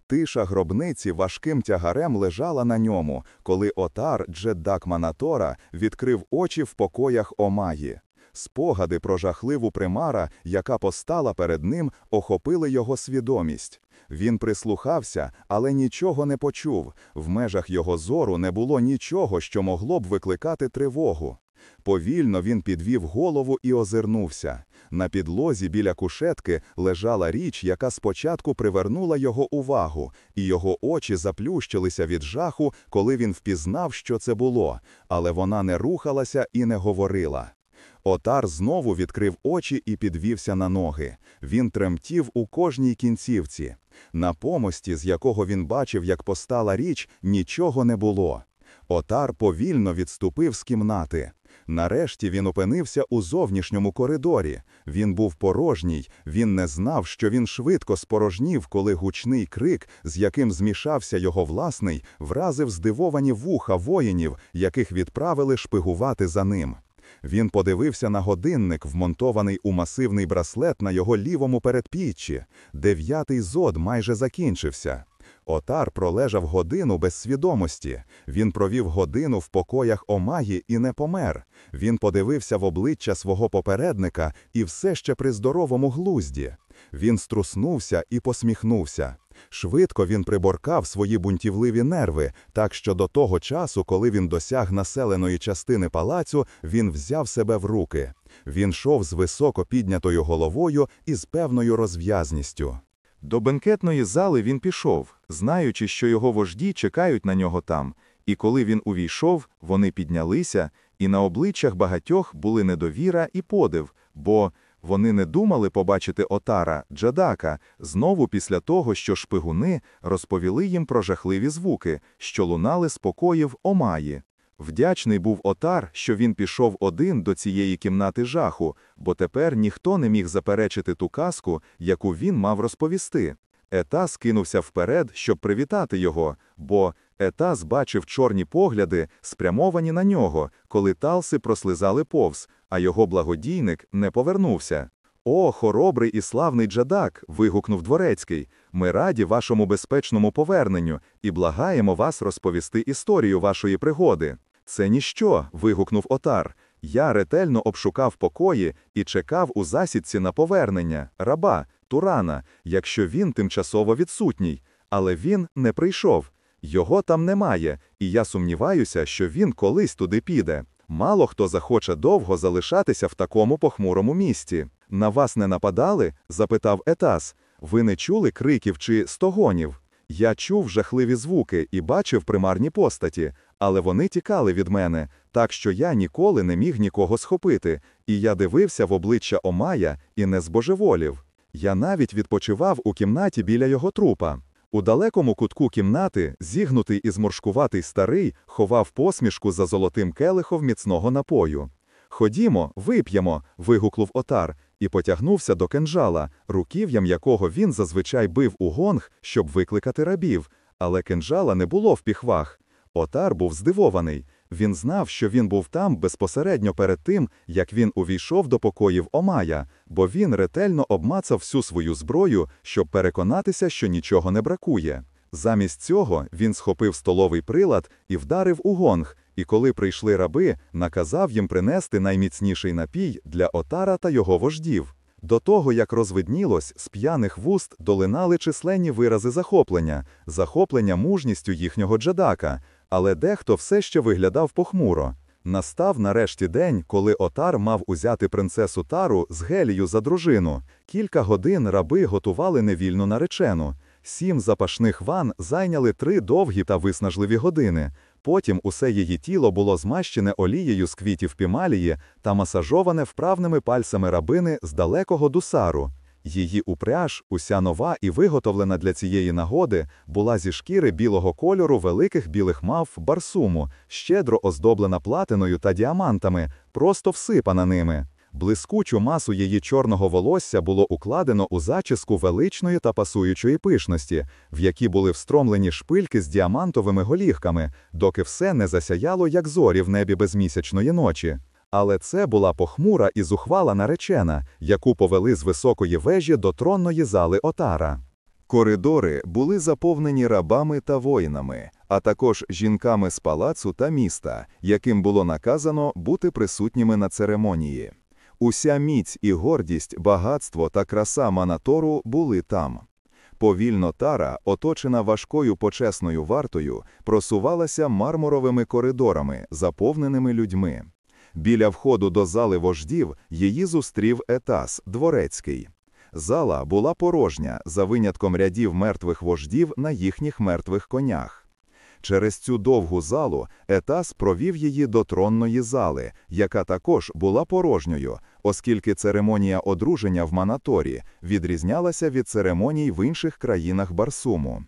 Тиша гробниці важким тягарем лежала на ньому, коли отар Джеддак Манатора відкрив очі в покоях Омаї. Спогади про жахливу примара, яка постала перед ним, охопили його свідомість. Він прислухався, але нічого не почув. В межах його зору не було нічого, що могло б викликати тривогу. Повільно він підвів голову і озирнувся. На підлозі біля кушетки лежала річ, яка спочатку привернула його увагу, і його очі заплющилися від жаху, коли він впізнав, що це було, але вона не рухалася і не говорила. Отар знову відкрив очі і підвівся на ноги. Він тремтів у кожній кінцівці. На помості, з якого він бачив, як постала річ, нічого не було. Отар повільно відступив з кімнати. Нарешті він опинився у зовнішньому коридорі. Він був порожній, він не знав, що він швидко спорожнів, коли гучний крик, з яким змішався його власний, вразив здивовані вуха воїнів, яких відправили шпигувати за ним. Він подивився на годинник, вмонтований у масивний браслет на його лівому передпіччі. Дев'ятий зод майже закінчився. Отар пролежав годину без свідомості. Він провів годину в покоях Омаї і не помер. Він подивився в обличчя свого попередника і все ще при здоровому глузді. Він струснувся і посміхнувся. Швидко він приборкав свої бунтівливі нерви, так що до того часу, коли він досяг населеної частини палацу, він взяв себе в руки. Він шов з високо піднятою головою і з певною розв'язністю. До бенкетної зали він пішов, знаючи, що його вожді чекають на нього там, і коли він увійшов, вони піднялися, і на обличчях багатьох були недовіра і подив, бо вони не думали побачити отара, Джадака, знову після того, що шпигуни розповіли їм про жахливі звуки, що лунали з покоїв Омаї. Вдячний був отар, що він пішов один до цієї кімнати жаху, бо тепер ніхто не міг заперечити ту казку, яку він мав розповісти. Етас кинувся вперед, щоб привітати його, бо Етас бачив чорні погляди, спрямовані на нього, коли талси прослизали повз, а його благодійник не повернувся. О, хоробрий і славний Джадак! вигукнув дворецький. Ми раді вашому безпечному поверненню і благаємо вас розповісти історію вашої пригоди. Це ніщо. вигукнув отар. Я ретельно обшукав покої і чекав у засідці на повернення, раба, Турана, якщо він тимчасово відсутній. Але він не прийшов. Його там немає, і я сумніваюся, що він колись туди піде. Мало хто захоче довго залишатися в такому похмурому місці. На вас не нападали? запитав Етас. Ви не чули криків чи стогонів? Я чув жахливі звуки і бачив примарні постаті, але вони тікали від мене, так що я ніколи не міг нікого схопити, і я дивився в обличчя Омая і не збожеволів. Я навіть відпочивав у кімнаті біля його трупа. У далекому кутку кімнати, зігнутий і зморшкуватий старий, ховав посмішку за золотим келихом міцного напою. Ходімо, вип'ємо. вигукнув отар, і потягнувся до кинжала, руків'ям якого він зазвичай бив у гонг, щоб викликати рабів, але кинжала не було в піхвах. Отар був здивований. Він знав, що він був там безпосередньо перед тим, як він увійшов до покоїв Омая, бо він ретельно обмацав всю свою зброю, щоб переконатися, що нічого не бракує. Замість цього він схопив столовий прилад і вдарив у гонг, і коли прийшли раби, наказав їм принести найміцніший напій для отара та його вождів. До того, як розвиднілось, з п'яних вуст долинали численні вирази захоплення, захоплення мужністю їхнього джедака, але дехто все ще виглядав похмуро. Настав нарешті день, коли отар мав узяти принцесу Тару з Гелію за дружину. Кілька годин раби готували невільну наречену. Сім запашних ван зайняли три довгі та виснажливі години. Потім усе її тіло було змащене олією з квітів пімалії та масажоване вправними пальцями рабини з далекого дусару. Її упряж, уся нова і виготовлена для цієї нагоди, була зі шкіри білого кольору великих білих мав барсуму, щедро оздоблена платиною та діамантами, просто всипана ними. Блискучу масу її чорного волосся було укладено у зачіску величної та пасуючої пишності, в які були встромлені шпильки з діамантовими голівками, доки все не засяяло, як зорі в небі безмісячної ночі. Але це була похмура і зухвала наречена, яку повели з високої вежі до тронної зали отара. Коридори були заповнені рабами та воїнами, а також жінками з палацу та міста, яким було наказано бути присутніми на церемонії. Уся міць і гордість, багатство та краса Манатору були там. Повільно тара, оточена важкою почесною вартою, просувалася мармуровими коридорами, заповненими людьми. Біля входу до зали вождів її зустрів Етас, дворецький. Зала була порожня, за винятком рядів мертвих вождів на їхніх мертвих конях. Через цю довгу залу Етас провів її до тронної зали, яка також була порожньою, оскільки церемонія одруження в Манаторі відрізнялася від церемоній в інших країнах Барсуму.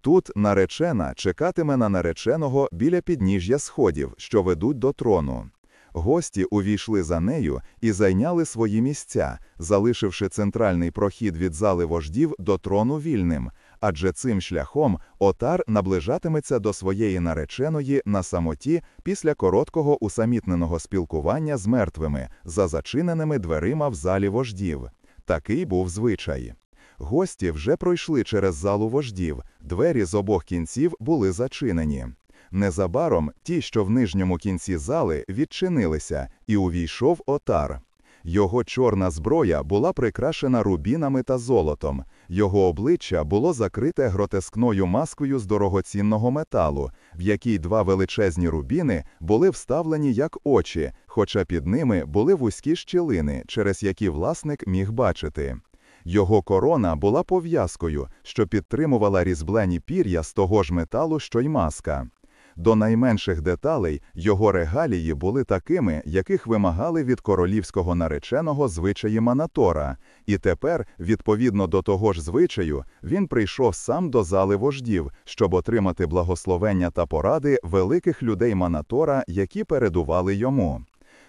Тут наречена чекатиме на нареченого біля підніжжя сходів, що ведуть до трону. Гості увійшли за нею і зайняли свої місця, залишивши центральний прохід від зали вождів до трону вільним, адже цим шляхом отар наближатиметься до своєї нареченої на самоті після короткого усамітненого спілкування з мертвими за зачиненими дверима в залі вождів. Такий був звичай. Гості вже пройшли через залу вождів, двері з обох кінців були зачинені. Незабаром ті, що в нижньому кінці зали, відчинилися, і увійшов отар. Його чорна зброя була прикрашена рубінами та золотом. Його обличчя було закрите гротескною маскою з дорогоцінного металу, в якій два величезні рубіни були вставлені як очі, хоча під ними були вузькі щілини, через які власник міг бачити. Його корона була пов'язкою, що підтримувала різблені пір'я з того ж металу, що й маска. До найменших деталей його регалії були такими, яких вимагали від королівського нареченого звичаї Манатора, і тепер, відповідно до того ж звичаю, він прийшов сам до зали вождів, щоб отримати благословення та поради великих людей Манатора, які передували йому.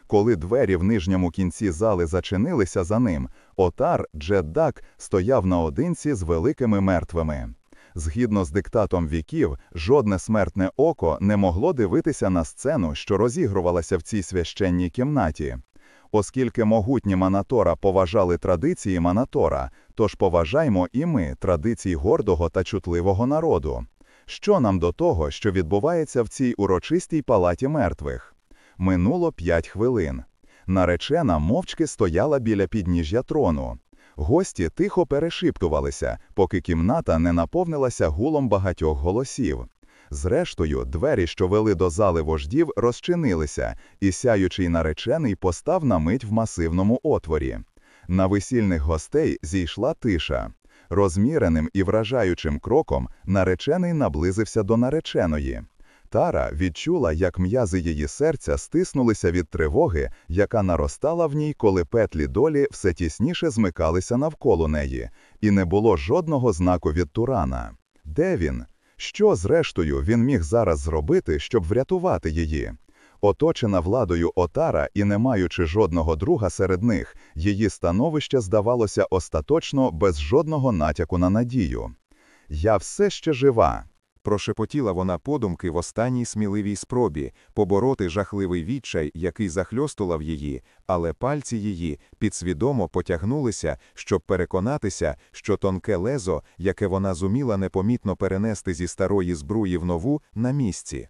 Коли двері в нижньому кінці зали зачинилися за ним, отар Джеддак стояв наодинці з великими мертвими. Згідно з диктатом віків, жодне смертне око не могло дивитися на сцену, що розігрувалася в цій священній кімнаті. Оскільки могутні Манатора поважали традиції Манатора, тож поважаймо і ми традиції гордого та чутливого народу. Що нам до того, що відбувається в цій урочистій палаті мертвих? Минуло п'ять хвилин. Наречена мовчки стояла біля підніжжя трону. Гості тихо перешіптувалися, поки кімната не наповнилася гулом багатьох голосів. Зрештою, двері, що вели до зали вождів, розчинилися, і сяючий наречений постав на мить в масивному отворі. На весільних гостей зійшла тиша. Розміреним і вражаючим кроком наречений наблизився до нареченої. Тара відчула, як м'язи її серця стиснулися від тривоги, яка наростала в ній, коли петлі долі все тісніше змикалися навколо неї, і не було жодного знаку від Турана. Де він? Що, зрештою, він міг зараз зробити, щоб врятувати її? Оточена владою Отара і не маючи жодного друга серед них, її становище здавалося остаточно без жодного натяку на надію. «Я все ще жива», Прошепотіла вона подумки в останній сміливій спробі побороти жахливий відчай, який захльостував її, але пальці її підсвідомо потягнулися, щоб переконатися, що тонке лезо, яке вона зуміла непомітно перенести зі старої збруї в нову, на місці.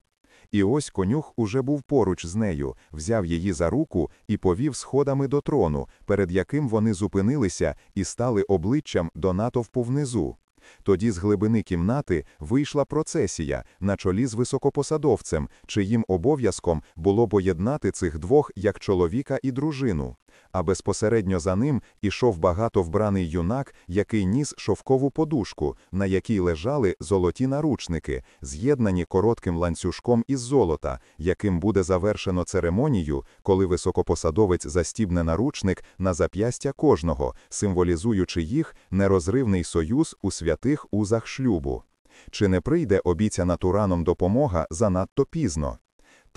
І ось конюх уже був поруч з нею, взяв її за руку і повів сходами до трону, перед яким вони зупинилися і стали обличчям до натовпу внизу. Тоді з глибини кімнати вийшла процесія на чолі з високопосадовцем, чиїм обов'язком було поєднати цих двох як чоловіка і дружину. А безпосередньо за ним ішов багато вбраний юнак, який ніс шовкову подушку, на якій лежали золоті наручники, з'єднані коротким ланцюжком із золота, яким буде завершено церемонію, коли високопосадовець застібне наручник на зап'ястя кожного, символізуючи їх нерозривний союз у святих узах шлюбу. Чи не прийде обіцяна Тураном допомога занадто пізно?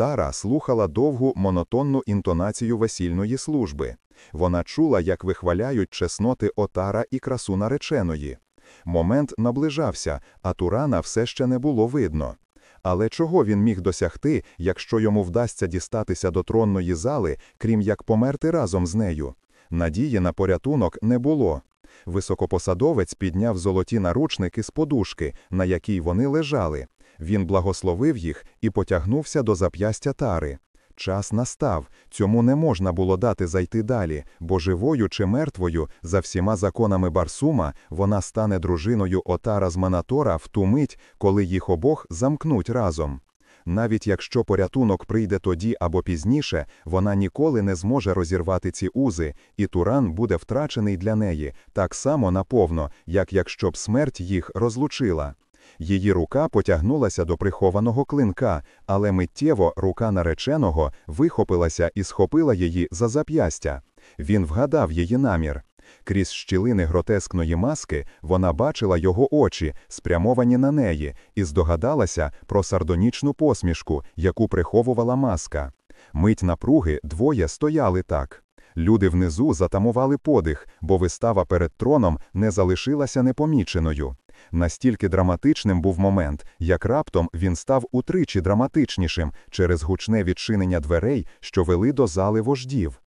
Тара слухала довгу монотонну інтонацію весільної служби. Вона чула, як вихваляють чесноти отара і красу нареченої. Момент наближався, а Турана все ще не було видно. Але чого він міг досягти, якщо йому вдасться дістатися до тронної зали, крім як померти разом з нею? Надії на порятунок не було. Високопосадовець підняв золоті наручники з подушки, на якій вони лежали. Він благословив їх і потягнувся до зап'ястя тари. Час настав, цьому не можна було дати зайти далі, бо живою чи мертвою, за всіма законами Барсума, вона стане дружиною Отара з Манатора в ту мить, коли їх обох замкнуть разом. Навіть якщо порятунок прийде тоді або пізніше, вона ніколи не зможе розірвати ці узи, і Туран буде втрачений для неї так само наповно, як якщо б смерть їх розлучила. Її рука потягнулася до прихованого клинка, але миттєво рука нареченого вихопилася і схопила її за зап'ястя. Він вгадав її намір. Крізь щілини гротескної маски вона бачила його очі, спрямовані на неї, і здогадалася про сардонічну посмішку, яку приховувала маска. Мить напруги двоє стояли так. Люди внизу затамували подих, бо вистава перед троном не залишилася непоміченою. Настільки драматичним був момент, як раптом він став утричі драматичнішим через гучне відчинення дверей, що вели до зали вождів.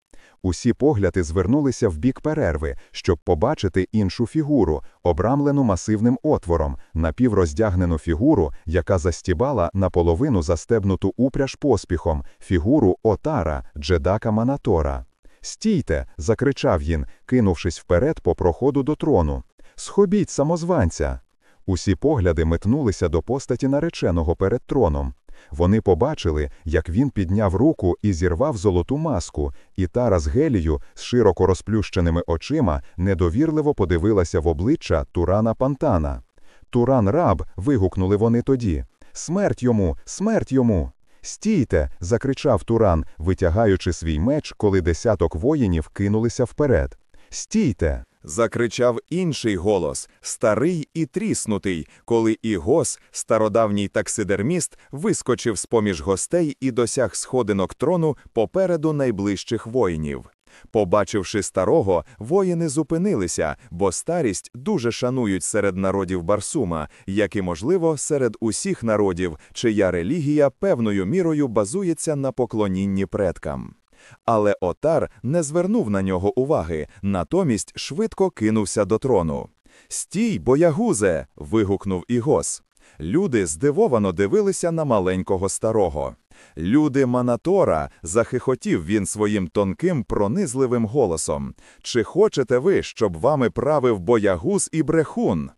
Усі погляди звернулися в бік перерви, щоб побачити іншу фігуру, обрамлену масивним отвором, напівроздягнену фігуру, яка застібала наполовину застебнуту упряж поспіхом, фігуру отара, джедака Манатора. Стійте! закричав він, кинувшись вперед по проходу до трону. Схобіть самозванця. Усі погляди метнулися до постаті нареченого перед троном. Вони побачили, як він підняв руку і зірвав золоту маску, і Тара з Гелію з широко розплющеними очима недовірливо подивилася в обличчя Турана Пантана. Туран раб. вигукнули вони тоді. Смерть йому, смерть йому. Стійте. закричав Туран, витягаючи свій меч, коли десяток воїнів кинулися вперед. Стійте. Закричав інший голос, старий і тріснутий, коли Ігос, стародавній таксидерміст, вискочив з-поміж гостей і досяг сходинок трону попереду найближчих воїнів. Побачивши старого, воїни зупинилися, бо старість дуже шанують серед народів Барсума, як і, можливо, серед усіх народів, чия релігія певною мірою базується на поклонінні предкам. Але отар не звернув на нього уваги, натомість швидко кинувся до трону. Стій, боягузе. вигукнув Ігос. Люди здивовано дивилися на маленького старого. Люди Манатора, захихотів він своїм тонким, пронизливим голосом. Чи хочете ви, щоб вами правив боягуз і брехун?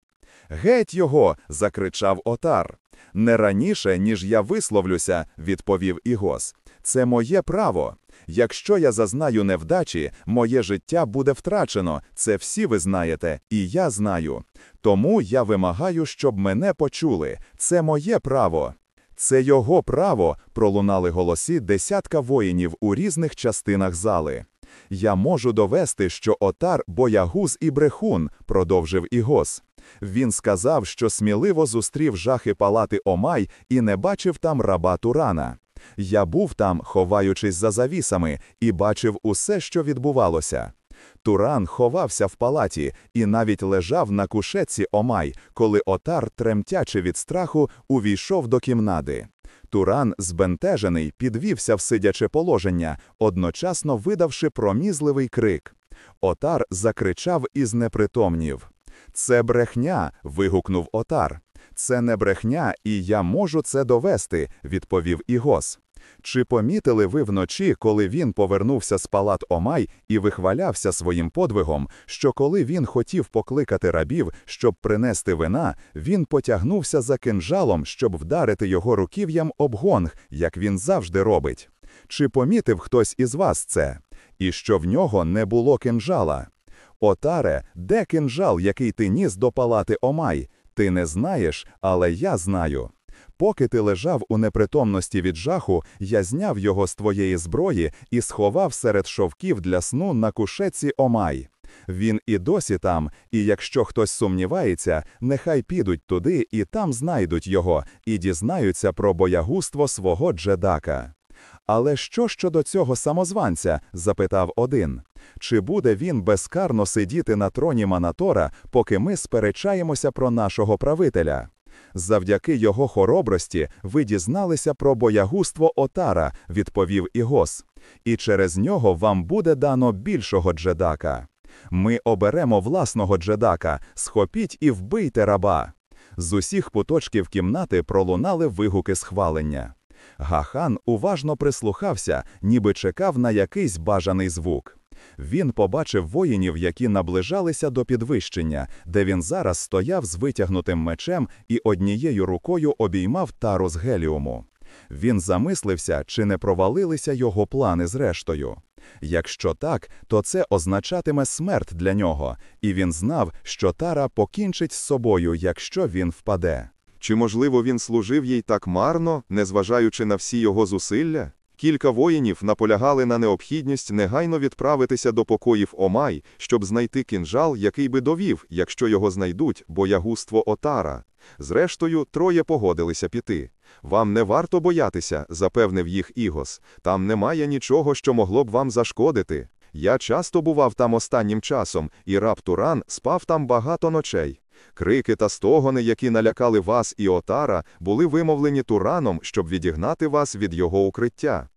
Геть його. закричав отар. Не раніше, ніж я висловлюся, відповів Ігос. Це моє право. Якщо я зазнаю невдачі, моє життя буде втрачено. Це всі ви знаєте, і я знаю. Тому я вимагаю, щоб мене почули. Це моє право. Це його право, пролунали голосі десятка воїнів у різних частинах зали. Я можу довести, що отар боягуз і брехун, продовжив Ігос. Він сказав, що сміливо зустрів жахи палати Омай і не бачив там раба Турана. Я був там, ховаючись за завісами, і бачив усе, що відбувалося. Туран ховався в палаті і навіть лежав на кушетці Омай, коли отар, тремтячи від страху, увійшов до кімнати. Туран, збентежений, підвівся в сидяче положення, одночасно видавши промізливий крик. Отар закричав і знепритомнів. Це брехня. вигукнув отар. Це не брехня, і я можу це довести, відповів Ігос. Чи помітили ви вночі, коли він повернувся з палат Омай і вихвалявся своїм подвигом, що коли він хотів покликати рабів, щоб принести вина, він потягнувся за кинжалом, щоб вдарити його руків'ям об гонг, як він завжди робить? Чи помітив хтось із вас це? І що в нього не було кинжала? Отаре, де кинжал, який ти ніс до палати Омай? Ти не знаєш, але я знаю. Поки ти лежав у непритомності від жаху, я зняв його з твоєї зброї і сховав серед шовків для сну на кушеці Омай. Він і досі там, і якщо хтось сумнівається, нехай підуть туди і там знайдуть його, і дізнаються про боягузтво свого джедака. Але що щодо цього самозванця? запитав один. Чи буде він безкарно сидіти на троні Манатора, поки ми сперечаємося про нашого правителя? Завдяки його хоробрості ви дізналися про боягузтво отара, відповів Ігос, і через нього вам буде дано більшого джедака. Ми оберемо власного джедака, схопіть і вбийте раба. З усіх куточків кімнати пролунали вигуки схвалення. Гахан уважно прислухався, ніби чекав на якийсь бажаний звук. Він побачив воїнів, які наближалися до підвищення, де він зараз стояв з витягнутим мечем і однією рукою обіймав тару з геліуму. Він замислився, чи не провалилися його плани зрештою. Якщо так, то це означатиме смерть для нього, і він знав, що тара покінчить з собою, якщо він впаде. Чи, можливо, він служив їй так марно, незважаючи на всі його зусилля? Кілька воїнів наполягали на необхідність негайно відправитися до покоїв Омай, щоб знайти кінжал, який би довів, якщо його знайдуть, боягузтво отара. Зрештою, троє погодилися піти. Вам не варто боятися, запевнив їх Ігос. Там немає нічого, що могло б вам зашкодити. Я часто бував там останнім часом, і раб Туран спав там багато ночей. Крики та стогони, які налякали вас і отара, були вимовлені Тураном, щоб відігнати вас від його укриття.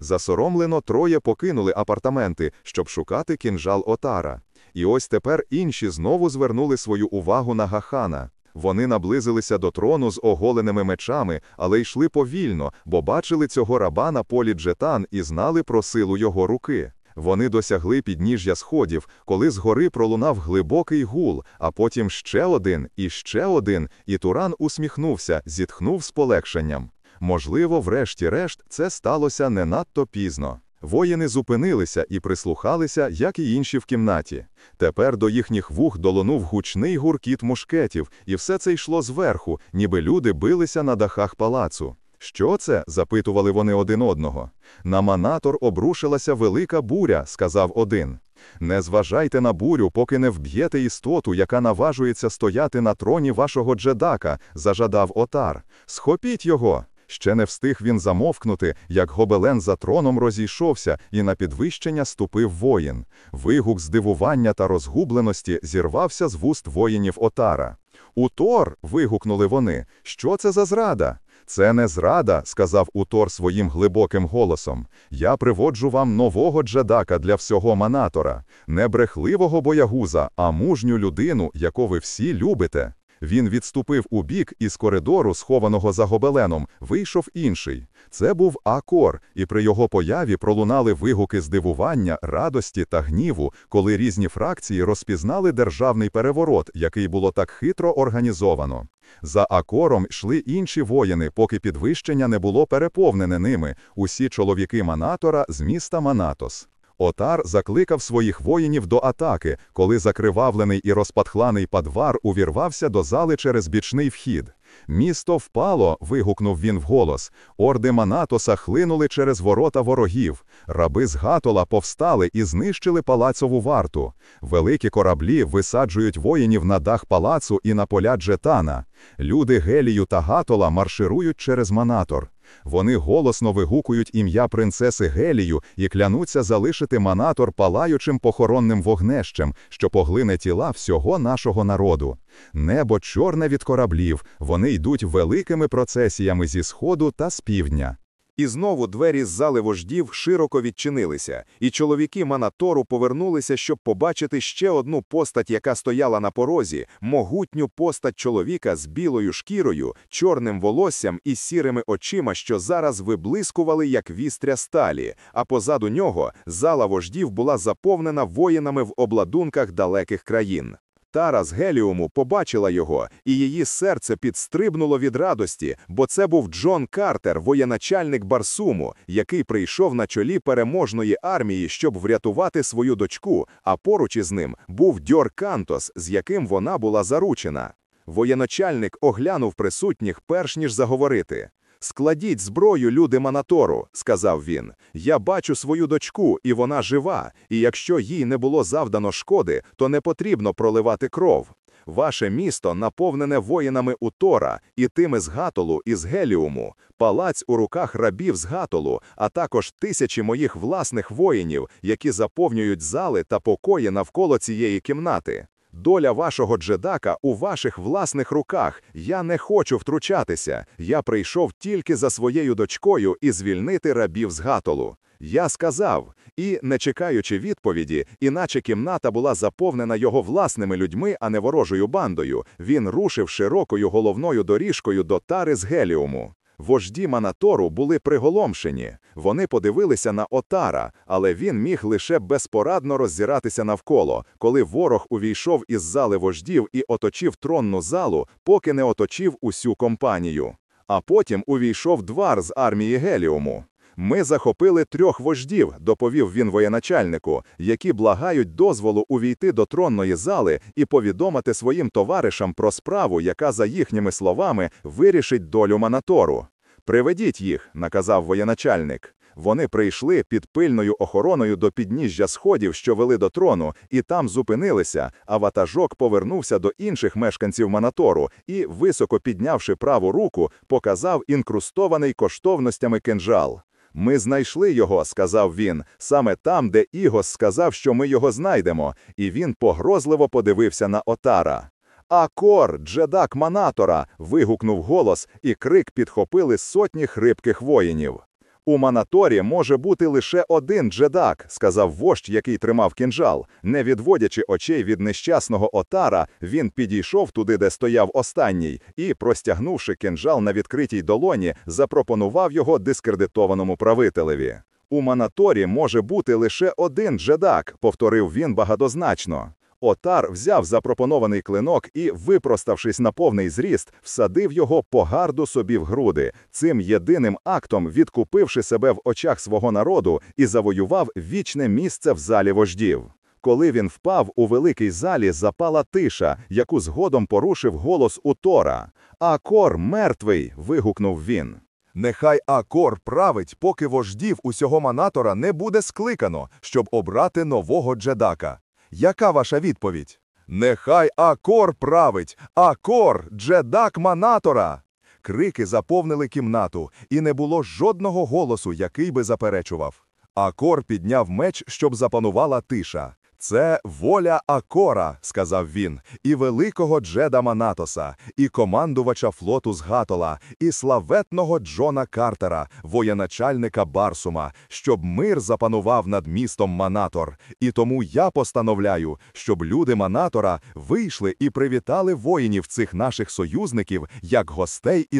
Засоромлено троє покинули апартаменти, щоб шукати кінжал отара. І ось тепер інші знову звернули свою увагу на Гахана. Вони наблизилися до трону з оголеними мечами, але йшли повільно, бо бачили цього раба на полі джетан і знали про силу його руки. Вони досягли підніжжя сходів, коли згори пролунав глибокий гул, а потім ще один і ще один, і Туран усміхнувся, зітхнув з полегшенням. Можливо, врешті-решт, це сталося не надто пізно. Воїни зупинилися і прислухалися, як і інші в кімнаті. Тепер до їхніх вух долонув гучний гуркіт мушкетів, і все це йшло зверху, ніби люди билися на дахах палацу. Що це? запитували вони один одного. На манатор обрушилася велика буря, сказав один. Не зважайте на бурю, поки не вб'єте істоту, яка наважується стояти на троні вашого джедака, зажадав отар. Схопіть його. Ще не встиг він замовкнути, як гобелен за троном розійшовся, і на підвищення ступив воїн. Вигук здивування та розгубленості зірвався з вуст воїнів отара. Утор. вигукнули вони. Що це за зрада? Це не зрада, сказав Утор своїм глибоким голосом. Я приводжу вам нового джедака для всього манатора, не брехливого боягуза, а мужню людину, яку ви всі любите. Він відступив у бік, і з коридору, схованого за гобеленом, вийшов інший. Це був Акор, і при його появі пролунали вигуки здивування, радості та гніву, коли різні фракції розпізнали державний переворот, який було так хитро організовано. За Акором йшли інші воїни, поки підвищення не було переповнене ними, усі чоловіки Манатора з міста Манатос. Отар закликав своїх воїнів до атаки, коли закривавлений і розпатхланий падвар увірвався до зали через бічний вхід. Місто впало, вигукнув він вголос. Орди Манатоса хлинули через ворота ворогів. Раби з Гатола повстали і знищили палацову варту. Великі кораблі висаджують воїнів на дах палацу і на поля Джетана. Люди Гелію та Гатола марширують через Манатор. Вони голосно вигукують ім'я принцеси Гелію і клянуться залишити Манатор палаючим похоронним вогнещем, що поглине тіла всього нашого народу. Небо чорне від кораблів, вони йдуть великими процесіями зі сходу та з півдня. І знову двері з зали вождів широко відчинилися, і чоловіки Манатору повернулися, щоб побачити ще одну постать, яка стояла на порозі, могутню постать чоловіка з білою шкірою, чорним волоссям і сірими очима, що зараз виблискували, як вістря сталі, а позаду нього зала вождів була заповнена воїнами в обладунках далеких країн. Тара з Геліуму побачила його, і її серце підстрибнуло від радості, бо це був Джон Картер, воєначальник Барсуму, який прийшов на чолі переможної армії, щоб врятувати свою дочку, а поруч із ним був Дьор Кантос, з яким вона була заручена. Воєначальник оглянув присутніх, перш ніж заговорити. Складіть зброю, люди Манатору, сказав він. Я бачу свою дочку, і вона жива, і якщо їй не було завдано шкоди, то не потрібно проливати кров. Ваше місто наповнене воїнами Утора, і тими з Гатолу і з Геліуму, палац у руках рабів з Гатолу, а також тисячі моїх власних воїнів, які заповнюють зали та покої навколо цієї кімнати. Доля вашого джедака у ваших власних руках. Я не хочу втручатися. Я прийшов тільки за своєю дочкою і звільнити рабів з гатолу. Я сказав, і, не чекаючи відповіді, іначе кімната була заповнена його власними людьми, а не ворожою бандою, він рушив широкою головною доріжкою до тари з геліуму. Вожді Манатору були приголомшені. Вони подивилися на отара, але він міг лише безпорадно роззиратися навколо, коли ворог увійшов із зали вождів і оточив тронну залу, поки не оточив усю компанію. А потім увійшов двар з армії Геліуму. Ми захопили трьох вождів, доповів він воєначальнику, які благають дозволу увійти до тронної зали і повідомити своїм товаришам про справу, яка, за їхніми словами, вирішить долю Манатору. Приведіть їх, наказав воєначальник. Вони прийшли під пильною охороною до підніжжя сходів, що вели до трону, і там зупинилися, а ватажок повернувся до інших мешканців Манатору і, високо піднявши праву руку, показав інкрустований коштовностями кинжал. Ми знайшли його, сказав він, саме там, де Ігос сказав, що ми його знайдемо, і він погрозливо подивився на отара. Акор, джедак Манатора. вигукнув голос, і крик підхопили сотні хрипких воїнів. У Манаторі може бути лише один джедак, сказав вождь, який тримав кінжал. Не відводячи очей від нещасного отара, він підійшов туди, де стояв останній, і, простягнувши кінжал на відкритій долоні, запропонував його дискредитованому правителеві. У Манаторі може бути лише один джедак, повторив він багатозначно. Отар взяв запропонований клинок і, випроставшись на повний зріст, всадив його по гарду собі в груди, цим єдиним актом відкупивши себе в очах свого народу і завоював вічне місце в залі вождів. Коли він впав, у великій залі запала тиша, яку згодом порушив голос Утора. «Акор мертвий!» – вигукнув він. Нехай Акор править, поки вождів усього Манатора не буде скликано, щоб обрати нового джедака. Яка ваша відповідь? Нехай Акор править, Акор, джедак Манатора. Крики заповнили кімнату, і не було жодного голосу, який би заперечував. Акор підняв меч, щоб запанувала тиша. Це воля Акора, сказав він, і великого Джеда Манатоса, і командувача флоту з Гатола, і славетного Джона Картера, воєначальника Барсума, щоб мир запанував над містом Манатор. І тому я постановляю, щоб люди Манатора вийшли і привітали воїнів цих наших союзників як гостей і